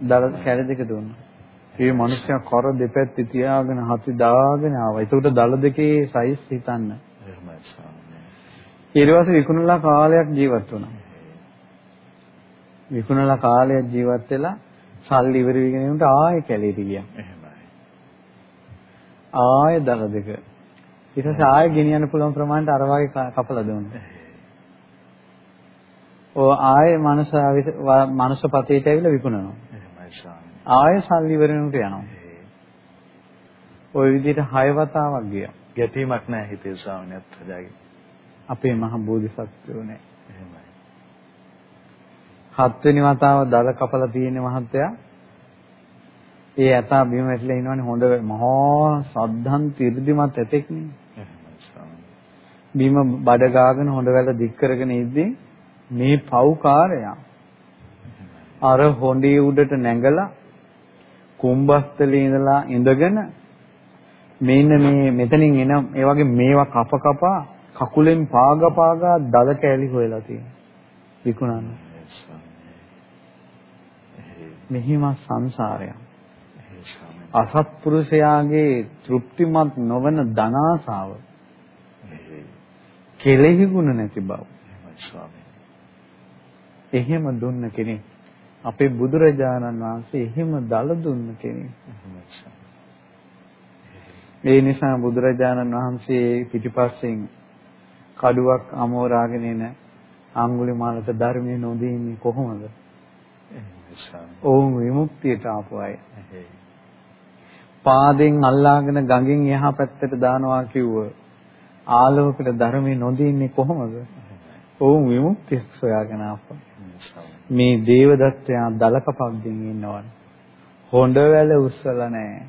දල කැල දෙක දුන්නා. ඒ මිනිස්සයා කර දෙපැත්තේ තියාගෙන හති දාගෙන ආවා. ඒකට දල දෙකේ සයිස් හිතන්න. ඊට පස්සේ විකුණලා කාලයක් ජීවත් වුණා. විකුණලා කාලයක් ජීවත් වෙලා සල්ලි ඉවර වෙගෙන යනකොට ආයෙ කැලේට ගියා. එහෙමයි. ආයෙ දල දෙක. ඊට පස්සේ ආයෙ ගෙනියන්න පුළුවන් ප්‍රමාණයට අර වගේ කපලා දුන්නා. ඔය ආයෙ මනස මනස පතේට ඇවිල්ලා විකුණනවා. එහෙමයි. ආයෙ සල්ලි වෙනකොට යනවා. ওই විදිහට හය වතාවක් ගියා. ගැටීමක් නැහැ හිතේ ස්වාමීන් වහන්සේ. අපේ මහ බෝධිසත්වෝ නෑ. හත්වෙනි වතාව දල කපලා තියෙන මහත්තයා ඒ ඇතා බිම වැටිලා ඉනවනේ හොඳ මහා සද්ධන් තිර්දිමත් ඇතෙක් නේ. බිම බඩ ගාගෙන හොඳ වැල දික් කරගෙන ඉද්දී මේ පව්කාරයා අර හොඬේ උඩට නැගලා කුම්බස්තලේ ඉඳලා ඉඳගෙන මෙන්න මේ මෙතනින් එන ඒ වගේ මේවා කප කපා කකුලෙන් පාග පාගා දල කෑලි හොයලා තියෙනවා විකුණන්න. මෙහිම සංසාරයක්. අසත්පුරුෂයාගේ තෘප්තිමත් නොවන ධනාසාව කෙලෙහි ගුණ නැති බව. එහෙම දුන්න කෙනෙක් අපේ බුදුරජාණන් වහන්සේ එහෙම දල දුන්න කෙනෙක්. ඒ නිසා බුදුරජාණන් වහන්සේ පිටිපස්සෙන් කඩුවක් අමෝරාගෙන එන අඟුලිමාලට ධර්මයේ නොදෙන්නේ කොහොමද? ඔවුන් විමුක්තියට ආපු අය. පාදෙන් අල්ලාගෙන ගඟෙන් එහා පැත්තට දානවා කිව්ව ආලෝකයට ධර්මයේ නොදෙන්නේ කොහොමද? ඔවුන් විමුක්තිය සොයාගෙන ආපු. මේ දේවදත්තයා දලකපක්ගෙන් ඉන්නවනේ. හොඬවැල උස්සලා නැහැ.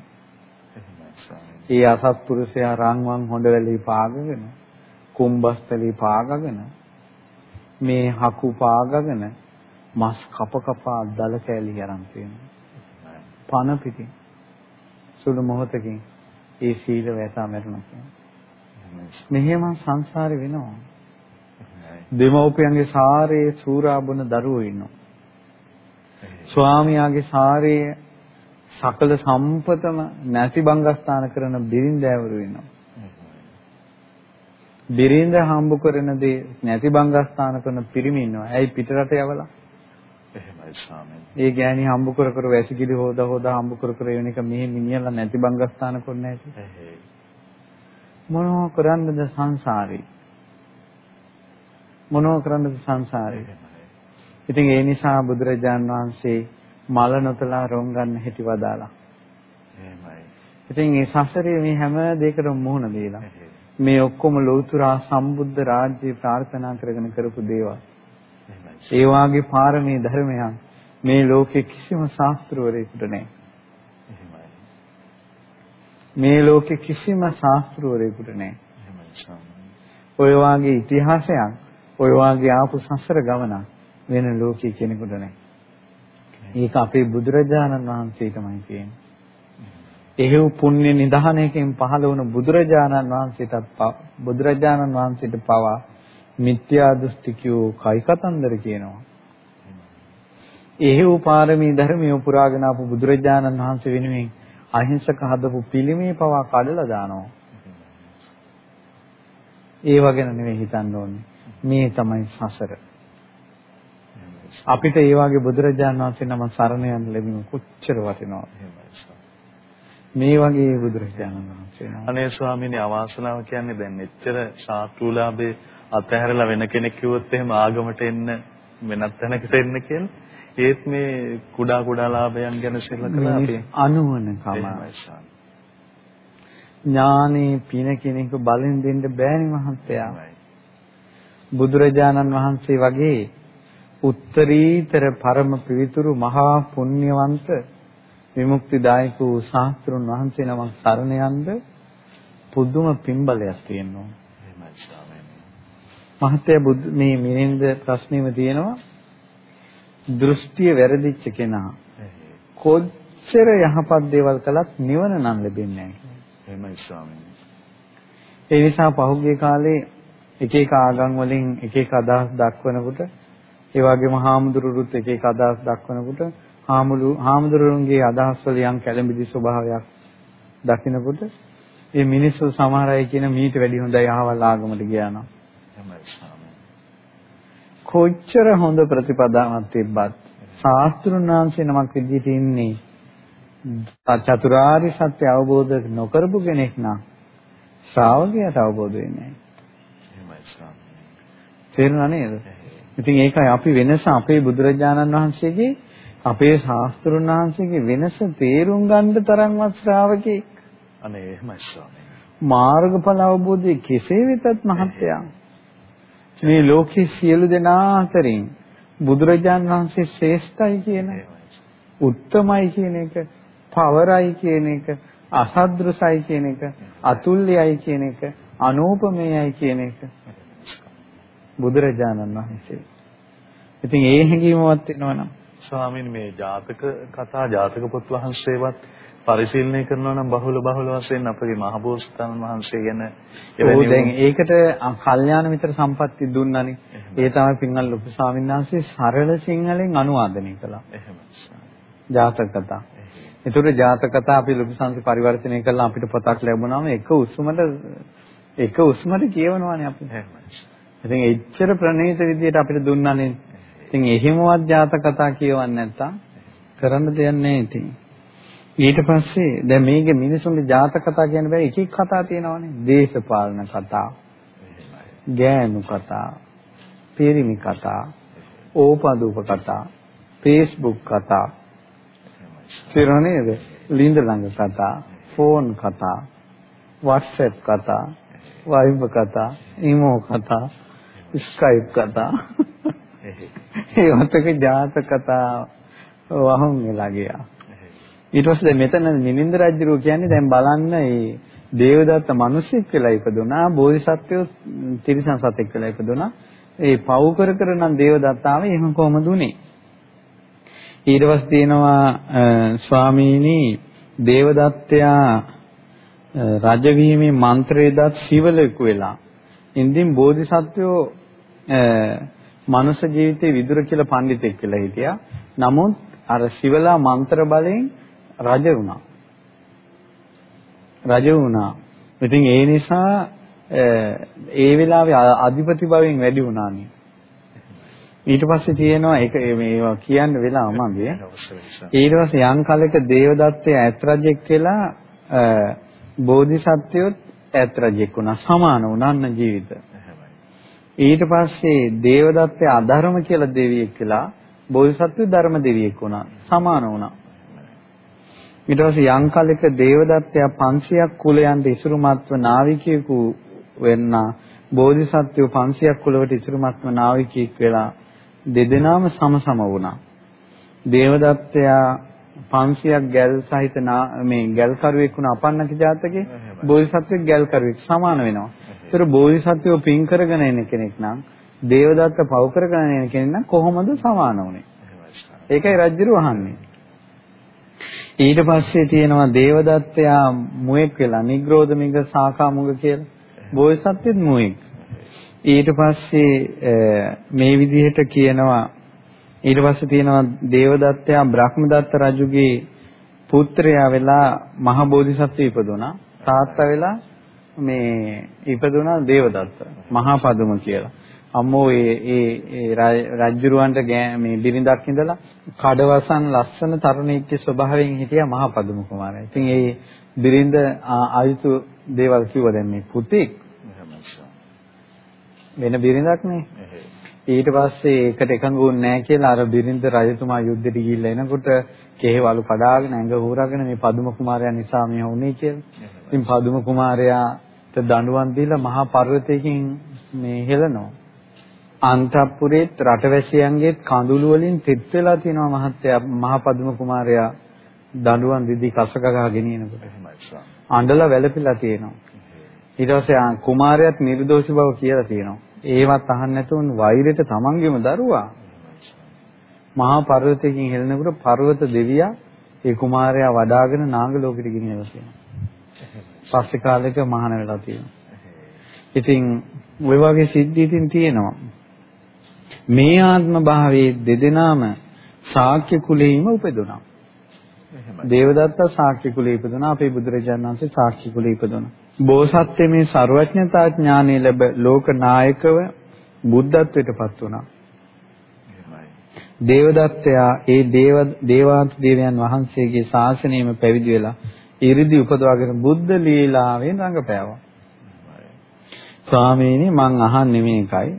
ඒ අසත්පුරුෂයා රන්වන් හොඬවැලේ පාගගෙන කුම්බස්තලේ පාගගෙන මේ හකු පාගගෙන මස් කප කපා දල කෑලි අරන් තියෙනවා. පන පිටින් සුළු මොහොතකින් ඒ සීල වැසා මැරුණා කියනවා. මෙහෙම සංසාරේ වෙනවා. දෙමව්පියන්ගේ සාරේ සූරාබුන දරුවෝ ඉන්නවා. ස්වාමියාගේ සාරේ සකල සම්පතම නැති බංගස්ථාන කරන බිරින්දෑවරු ඉන්නවා. බිරින්ද හම්බ කරන දේ නැති බංගස්ථාන කරන පිරිමි ඉන්නවා. ඇයි පිටරට යවලා? එහෙමයි ස්වාමීනි. ඒ ගෑණි හම්බ කර කර වැසිකිලි හොදා හොදා හම්බ කර කර එන එක මෙහි මිනිහලා නැති බංගස්ථාන කරන්නේ නැති. මොනව කරන්නද සංසාරේ? මොනව කරන්නද සංසාරේ? ඉතින් ඒ නිසා බුදුරජාන් වහන්සේ මල නොතලා රොන් ගන්න හැටි වදාලා. එහෙමයි. ඉතින් මේ සසරේ මේ හැම දෙයකටම මුහුණ දීලා මේ ඔක්කොම ලෞතුරා සම්බුද්ධ රාජ්‍ය ප්‍රාර්ථනා කරගෙන කරපු දේවල්. ඒ වාගේ පාරමී ධර්මයන් මේ ලෝකේ කිසිම ශාස්ත්‍රවරයෙකුට නැහැ. මේ ලෝකේ කිසිම ශාස්ත්‍රවරයෙකුට නැහැ. ඔය වාගේ ඉතිහාසයක්, ඔය වාගේ ආපු සසර ගමනක් වෙන ලෝකේ කෙනෙකුට නැහැ. ඒක අපේ බුදුරජාණන් වහන්සේටමයි තියෙන්නේ. එහෙව් පුණ්‍ය නිධානයකින් පහළ වුණ බුදුරජාණන් වහන්සේටත් බුදුරජාණන් වහන්සේට පවා මිත්‍යා දෘෂ්ටිකයෝ කයි කතන්දර කියනවා. එහෙව් පාරමී ධර්මිය පුරාගෙන ආපු බුදුරජාණන් වහන්සේ වෙනුවෙන් අහිංසක හදපු පිළිමේ පවා කඩලා දානවා. ඒව ගැන නෙවෙයි හිතන්න ඕනේ. මේ තමයි සසර. අපිට ඒ වගේ බුදුරජාණන් වහන්සේ නම සරණ යන්න ලැබීම කොච්චර වටිනවද? මේ වගේ බුදුරජාණන් වහන්සේ අනේ ස්වාමීනි අවාසනාව කියන්නේ දැන් එච්චර ශාස්ත්‍රූලාභේ අතහැරලා වෙන කෙනෙක් කිව්වොත් එහෙම ආගමට එන්න වෙනත් තැනකට එන්න කියලා. ඒත් මේ කුඩා කුඩා ලාභයන් ගැන සෙල්ලකලා අපි. අනුවනකම ඥානේ පින කෙනෙකු බලෙන් දෙන්න බෑනි මහත්තයා බුදුරජාණන් වහන්සේ වගේ උත්තරීතර පරම පිවිතුරු මහා පුණ්‍යවන්ත විමුක්තිදායක වූ ශාස්ත්‍රුන් වහන්සේ නමක් සරණ යන්න පුදුම පින්බලයක් තියෙනවා. මහත්ය මේ මිනින්ද ප්‍රශ්නේම තියෙනවා දෘෂ්ටිය වැරදිච්ච කෙනා කොච්චර යහපත් දේවල් කළත් නිවන නම් ලැබෙන්නේ නැහැ. එහෙමයි ස්වාමීනි. ඒ නිසා පහුගිය කාලේ එක එක ආගම් වලින් එක එක අදහස් දක්වනකොට ඒ වගේම හාමුදුරුවොත් එක එක අදහස් දක්වනකොට හාමුදුරු හාමුදුරුවන්ගේ අදහස් වල යම් කැළඹිලි ස්වභාවයක් දකිනකොට මේ මිනිස්සු සමහර අය කියන මීට වැඩි හොඳයි අහවල් ආගමට ගියා නම් කොච්චර හොඳ ප්‍රතිපදාවක් තිබ්බත් ශාස්ත්‍රුණාංශේ නමක් විදිහට ඉන්නේ චතුරාර්ය සත්‍ය අවබෝධ නොකරපු කෙනෙක් නම් ශ්‍රාවකයාට අවබෝධ වෙන්නේ නැහැ. තේරුණා නේද? ඉතින් ඒකයි අපි වෙනස අපේ බුදුරජාණන් වහන්සේගේ අපේ ශාස්ත්‍රුන් වහන්සේගේ වෙනස තේරුම් ගන්න තරම්වත් ශ්‍රාවකෙක්. අනේ එහෙමයි ස්වාමී. මාර්ගඵල අවබෝධයේ කෙසේ වෙතත් මහත්යා. මේ ලෝකේ සියලු දෙනා අතරින් බුදුරජාණන් වහන්සේ ශ්‍රේෂ්ඨයි කියන උත්තමයි කියන එක, පවරයි කියන එක, අසද්දෘසයි කියන එක, අතුල්‍යයි කියන එක, අනෝපමේයයි කියන එක බුදුරජාණන් වහන්සේ. ඉතින් ඒ හැඟීමවත් වෙනවනම් ස්වාමීන් මේ ජාතක කතා ජාතක පොත් වහන්සේවත් පරිශීලනය කරනවා නම් බහුල බහුල වශයෙන් අපගේ මහබෝසතාණන් වහන්සේ ගැන එවැනි දැන් ඒකට කල්යාණ මිත්‍ර සම්පatti දුන්නානේ. ඒ තමයි පින්වල් ලොකු ස්වාමීන් වහන්සේ සරල සිංහලෙන් අනුවාදනය කළා. ජාතක කතා. ඒතකොට ජාතක කතා අපි ලොකු සංසි පරිවර්තනය කළා අපිට පොතක් ලැබුණාම එක උස්මට එක උස්මට කියවනවානේ අපි. එහෙමයි. ඉතින් එච්චර ප්‍රණීත විදියට අපිට දුන්නානේ. ඉතින් එහෙමවත් ජාතක කතා කියවන්නේ නැත්තම් කරන්න දෙයක් නැහැ ඉතින්. ඊට පස්සේ දැන් මේකේ මිනිසුන්ගේ ජාතක කතා කියන බෑ එක එක කතා තියෙනවානේ. දේශපාලන කතා. ගෑනු කතා. පිරිමි කතා. ඕපදූප කතා. Facebook කතා. තිරණේද? ලින්ද ළඟ කතා. ෆෝන් කතා. WhatsApp කතා. Viber කතා. ඊමෝ කතා. Skype කතා. ඒ වතක ජාතක කතා වහුන් වෙලා ගියා. ඊට පස්සේ දැන් මෙතන නිනින්ද රජුරෝ කියන්නේ දැන් බලන්න මේ දේවදත්ත මිනිසෙක් කියලා ඉපදුනා බෝධිසත්වයෝ තිරිසන් සතෙක් කියලා ඉපදුනා ඒ පව් කර කර නම් දේවදත්තාව එහෙම කොහොමද උනේ ඊට පස්සේ තියෙනවා ස්වාමීනි දේවදත්තයා රජ වීමේ මන්ත්‍රය දත් සිවලෙකු වෙලා ඉන්දින් බෝධිසත්වයෝ මනුෂ්‍ය ජීවිතේ විදුර කියලා පඬිතෙක් කියලා හිටියා. නමුත් අර සිවලා මන්ත්‍ර බලෙන් රජ වුණා. රජ වුණා. ඉතින් ඒ නිසා ඒ වෙලාවේ අධිපති භවෙන් වැඩි වුණානේ. ඊට පස්සේ තියෙනවා ඒක මේවා කියන්න වෙලාව මගේ. ඊට පස්සේ යම් කලක දේවදත්තය ඇත් රජෙක් කියලා බෝධිසත්වයොත් ඇත් රජෙක් වුණා. සමාන වුණාන්න ජීවිත. ඊට පස්සේ දේවදත්තය අධර්ම කියලා දෙවියෙක් කියලා බෝධිසත්වය ධර්ම දෙවියෙක් වුණා. සමාන වුණා. ඊට පස්සේ යම් කලක දේවදත්තයා 500ක් කුලයන්ට ඉසුරුමත්ව නාවිකයෙකු වෙන්න බෝධිසත්වෝ 500ක් කුලවට ඉසුරුමත්ව නාවිකයෙක් වෙලා දෙදෙනාම සමසම වුණා. දේවදත්තයා 500ක් ගැල් සහිත මේ ගැල් කරුවෙක් වුණ අපන්නක ජාතකේ බෝධිසත්වෙක් ගැල් කරුවෙක් සමාන වෙනවා. ඒතර බෝධිසත්වෝ පින් කරගෙන එන කෙනෙක් නම් දේවදත්ත පව් කරගෙන එන කෙනෙක් නම් කොහොමද සමාන වුනේ? ඒකයි රජුරු අහන්නේ. ඊට පස්සේ තියෙනවා දේවදත්තයා මුවෙක් වෙලා නිග්‍රෝධ මිග සාකා මුග කියලා. බෝසත්ත්වෙත් මුවෙක්. ඊට පස්සේ මේ විදිහට කියනවා ඊට පස්සේ තියෙනවා දේවදත්තයා බ්‍රහ්මදත්ත රජුගේ පුත්‍රයා වෙලා මහ බෝධිසත්ව ඉපදුනා. තාත්තා වෙලා මේ ඉපදුනා දේවදත්ත මහා පදුම කියලා. අම්මෝ ඒ ඒ රජ්ජුරුවන්ට මේ බිරිඳක් ඉඳලා කඩවසන් ලස්සන තරුණීච්ච ස්වභාවයෙන් හිටියා මහා පදුම කුමාරයා. ඉතින් ඒ බිරිඳ ආයුතු දේවල් කිව්ව දැන් මේ පුතෙක් වෙන බිරිඳක් නේ. ඊට පස්සේ ඒකට එකඟ වුණ නැහැ කියලා අර බිරිඳ රජතුමා යුද්ධෙට ගිහිල්ලා එනකොට කෙහෙවලු කඩාගෙන ඇඟ හූරගෙන මේ පදුම කුමාරයා නිසා මේ වුනේ කියලා. ඉතින් පදුම කුමාරයාට දඬුවම් දීලා මහා පර්වතයකින් මේ හෙලනවා. අන්තපුරේත් රටවැසියන්ගේත් කඳුළු වලින් තෙත් වෙලා තියෙනවා මහත්තයා මහා පදුම කුමාරයා දඬුවම් දීදී කසක ගහගෙන එනකොට. අඬලා වැළපිලා තියෙනවා. ඊට පස්සේ කුමාරයාත් නිර්දෝෂී බව කියලා තියෙනවා. ඒවත් අහන්න නැතුව වෛරයට තමන්ගේම දරුවා මහා පර්වතයකින් හෙළනකොට පර්වත දෙවියා ඒ කුමාරයා වඩාගෙන නාග ලෝකෙට ගෙනියලා තියෙනවා. පස්සේ කාලෙක මහාන වෙලා තියෙනවා. ඉතින් ওই වගේ සිද්ධි ඉතින් තියෙනවා. මේ ආත්ම භාවයේ දෙදෙනාම ශාක්‍ය කුලෙයිම උපදුණා. දේවදත්ත ශාක්‍ය කුලෙ ඉපදුණා. අපේ බුදුරජාණන් වහන්සේ ශාක්‍ය කුලෙ ඉපදුණා. බෝසත්ත්වයේ මේ ਸਰවඥතා ඥානෙ ලැබ ලෝකනායකව බුද්ධත්වයට පත් වුණා. දේවදත්තයා ඒ දේව දේවාන්ත දේවයන් වහන්සේගේ ශාසනයෙම පැවිදි වෙලා ඉරිදි උපදවාගෙන බුද්ධ ලීලාවෙන් රඟපෑවා. ස්වාමීනි මං අහන්නේ මේකයි.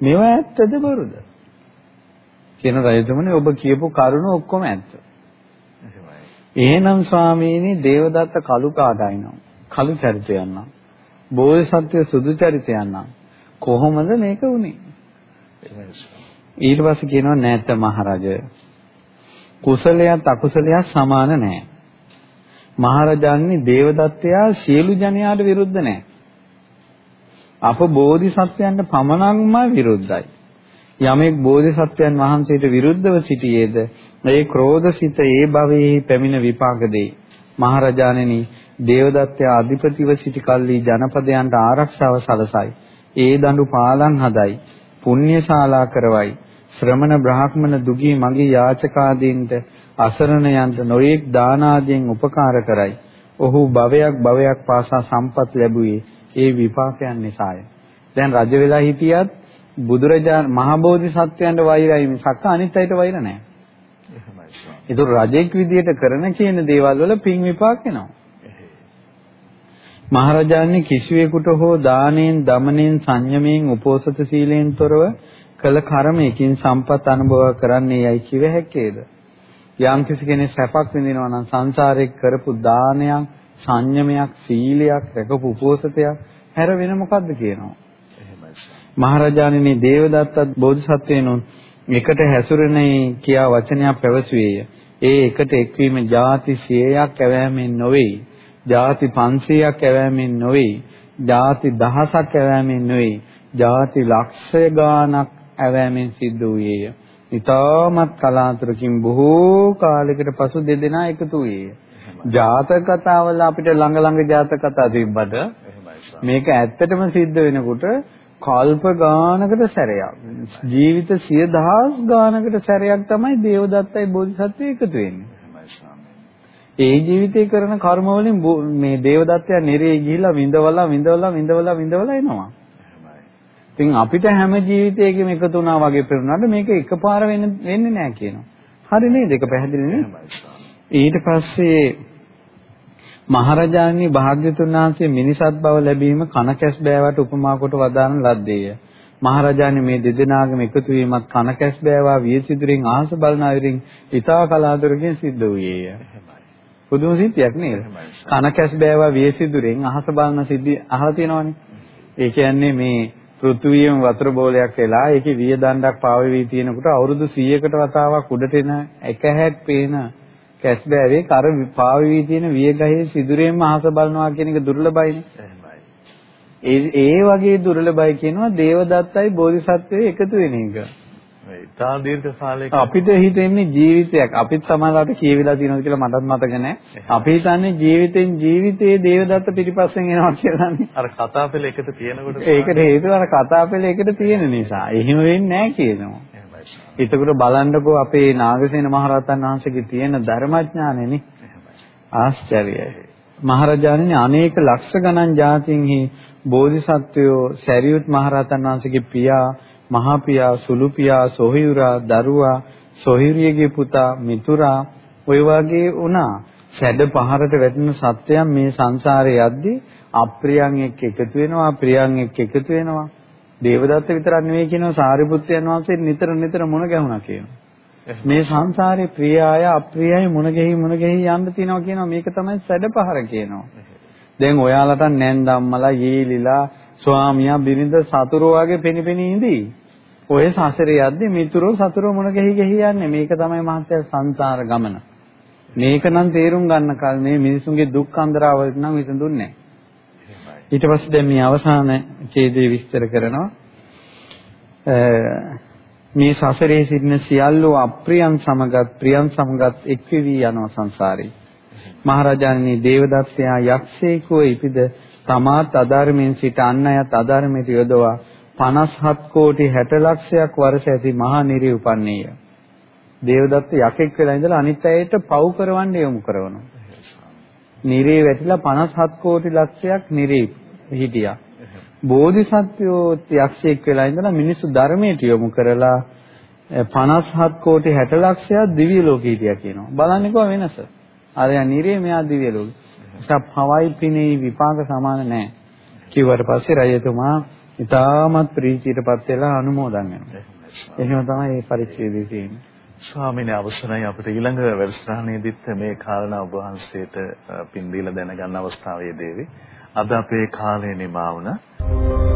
මේව ඇත්තද බොරුද? කියන රජතුමනි ඔබ කියපු කරුණ ඔක්කොම ඇත්ත. එහෙනම් ස්වාමීනි දේවදත්ත කලු කාඩයිනවා. කළු චරිතයක් නම් බෝධිසත්වයේ සුදු චරිතයක් නම් කොහොමද මේක වුනේ ඊට පස්සේ කියනවා නැත මහරජ කුසලයක් අකුසලයක් සමාන නැහැ මහරජාණනි දේවදත්තයා සියලු ජනයාට විරුද්ධ නැහැ අප බෝධිසත්වයන්ට පමණක්ම විරුද්ධයි යමෙක් බෝධිසත්වයන් වහන්සේට විරුද්ධව සිටියේද ඒ ක්‍රෝධසිත ඒ භවයේ පැමිණ විපාක දෙයි මහරජාණෙනි දේවදත්තයා අධිපතිව සිටි කල්ලි ජනපදයන්ට ආරක්ෂාව සලසයි. ඒ දඬු පාලන් හදයි. පුණ්‍යශාලා කරවයි. ශ්‍රමණ බ්‍රාහ්මණ දුගී මගේ යාචකාදීන්ට අසරණයන්ට නොයෙක් දාන ආදියෙන් උපකාර කරයි. ඔහු භවයක් භවයක් පාසා සම්පත් ලැබුවේ ඒ විපාකයන් නිසාය. දැන් රජ වෙලා හිටියත් බුදුරජාණන් මහ බෝධිසත්වයන්ට වෛරයි මිසක් අනිත් අයට වෛර නැහැ. ඒක රජෙක් විදියට කරන කියන දේවල් වල පින් විපාක එනවා. මහරජාණන් කිසිවෙකුට හෝ දානෙන්, දමනෙන්, සංයමයෙන්, උපෝසත සීලෙන් තොරව කළ කර්මයකින් සම්පත් අනුභව කරන්නේ යයි කිව හැකේද? යම් කිසි කෙනෙක් සැපක් විඳිනවා නම් සංසාරේ කරපු දානයක්, සංයමයක්, සීලයක්, රැකපු උපෝසතයක් හැර වෙන මොකද්ද කියනවා. එහෙමයි. මහරජාණෙනි දේවදත්ත බෝධිසත්වයන්ුන් එකට හැසුරෙනේ කියා වචනයක් පැවසුවේය. ඒ එකට එක්වීම ಜಾති 100ක් ඇවෑමෙන් නොවේ. ಜಾති 500ක් ඇවෑමෙන් නොවේ. ಜಾති දහසක් ඇවෑමෙන් නොවේ. ಜಾති ලක්ෂය ගාණක් ඇවෑමෙන් සිද්ධ වූයේය. ඊටමත් කලාතුරකින් බොහෝ කාලයකට පසු දෙදෙනා එකතු වූයේය. ජාතක කතාවල අපිට ළඟ ළඟ ජාතක කතා තිබ්බට මේක ඇත්තටම සිද්ධ වෙනකොට කල්ප ගානකට සැරයක් ජීවිත 10000 ගානකට සැරයක් තමයි දේවදත්තයි බෝධිසත්වය එකතු වෙන්නේ. ඒ ජීවිතේ කරන කර්ම වලින් මේ දේවදත්තයා නිරේ ගිහිලා විඳවලා විඳවලා විඳවලා විඳවලා එනවා. ඉතින් අපිට හැම ජීවිතයකම එකතු වුණා වගේ පෙරුණාට මේක එකපාර වෙන්නේ නැහැ කියනවා. හරි නේද? ඒක පැහැදිලි නේද? ඊට පස්සේ මහරජාණන් භාග්‍යතුන් වහන්සේ මිනිසත් බව ලැබීම කනකැස් බෑවට උපමා කොට වදාන ලද්දේය. මහරජාණන් මේ දෙදෙනාගම එකතු වීමත් කනකැස් බෑවා වියසිතුරින් ආහස බලන අයුරින් ඊතා කලාතුරකින් සිද්ධ වූයේය. පුදුම සිද්ධියක් නේද? කනකැස් බෑවා වියසිතුරින් ආහස බලන සිද්ධි අහලා තියෙනවනේ. ඒ කියන්නේ මේ පෘථුවියම වතුර බෝලයක් වෙලා ඒකේ විය දණ්ඩක් පාවෙවි තියෙනකොට අවුරුදු 100කට වතාවක් උඩට එන එක හැක් පේන කැස්බෑවේ කර පාවෙවි තියෙන වියගහේ සිදුරෙන්ම අහස බලනවා කියන එක දුර්ලභයිනේ. ඒ ඒ වගේ දුර්ලභයි කියනවා දේවදත්තයි බෝධිසත්වයේ එකතු වෙන එක. ඉතා දීර්ඝ කාලයක අපිට හිතෙන්නේ ජීවිතයක් අපිත් සමහරවිට කියවිලා තියෙනවා කියලා මටත් මතක නැහැ. අපි හිතන්නේ ජීවිතෙන් ජීවිතේ දේවදත්ත පිටිපස්සෙන් එනවා කියලානේ. අර කතා පෙළ එකට තියෙනකොට ඒකට හේතුව අර කතා පෙළ එකට තියෙන නිසා. එහෙම වෙන්නේ නැහැ කියනවා. එතකොට බලන්නකෝ අපේ නාගසේන මහරහතන් වහන්සේගේ තියෙන ධර්මඥානෙනේ. ආශ්චර්යයි. මහරජාණනි අනේක ලක්ෂ ගණන් જાතින්හි බෝධිසත්වයෝ සරියුත් මහරහතන් වහන්සේගේ පියා මහා පියා සුළු පියා සොහියුරා දරුවා සොහිරියගේ පුතා මිතුරා ඔය වගේ වුණා. සැඩ පහරට වැටෙන සත්‍යයන් මේ සංසාරේ යද්දී අප්‍රියයන් එක්ක එකතු වෙනවා ප්‍රියයන් එක්ක එකතු වෙනවා. දේවදත්ත විතරක් නෙවෙයි කියනවා සාරිපුත්‍රයන් වහන්සේ නිතර නිතර මුණ ගැහුණා කියනවා. මේ සංසාරේ ප්‍රියය අප්‍රියයි මුණ ගැහි මුණ ගැහි යන්න තියෙනවා කියනවා. මේක තමයි සැඩපහර කියනවා. දැන් ඔයාලට නැන්දම්මලා යීලිලා ස්වාමියා බිරිඳ සතුරෝ වගේ පෙනිපෙනී ඉඳී. ඔය සසරේ යද්දි මිතුරෝ සතුරෝ මුණ ගැහි ගැහි යන්නේ මේක තමයි මහත්ය සංසාර ගමන. මේක නම් තේරුම් ගන්න කල මේ මිනිසුන්ගේ දුක් අන්දරාවලට නම් විසඳුන්නේ නැහැ. ඊට පස්සේ දැන් මේ අවසාන ඡේදයේ විස්තර කරනවා මේ සසරේ සිටින සියල්ලෝ අප්‍රියන් සමගත් ප්‍රියන් සමගත් එක්වි යනවා සංසාරේ. මහරජාණනි දේවදත්තයා යක්ෂයෙකු ඉපිද තමාත් අධර්මයෙන් සිට අන් අයත් අධර්මයට යොදවා 57 කෝටි 60 ලක්ෂයක් වර්ෂ ඇති මහා නිරි උපන්නේය. දේවදත්ත යකෙක් වෙලා ඉඳලා අනිත් අයට පව් කරවන්න යොමු කරනවා. නිරේ වැටිලා 57 කෝටි ලක්ෂයක් නිරේ හිටියා. බෝධිසත්වයෝ යක්ෂයෙක් වෙලා ඉඳලා මිනිස්සු ධර්මයට යොමු කරලා 57 කෝටි 60 ලක්ෂයක් දිව්‍ය ලෝකෙ හිටියා කියනවා. බලන්නේ කොහොම වෙනස? අරයා නිරේ මෙයා දිව්‍ය ලෝකෙ. ඒක පවයි පිනේ විපාක සමාන නැහැ. කිව්වට පස්සේ රජතුමා ඉතාමත් ප්‍රීතියටපත් වෙලා අනුමෝදන් වෙනවා. එහෙම තමයි මේ පරිච්ඡේදය තියෙන්නේ. ස්වාමීන් අවසරයි අපිට ඊළඟ වැඩසටහනේදීත් මේ කාරණා ඔබ වහන්සේට පින් දීලා දැනගන්න අවස්ථාව ලැබෙවි. අද අපේ කාලය නිමා වුණා.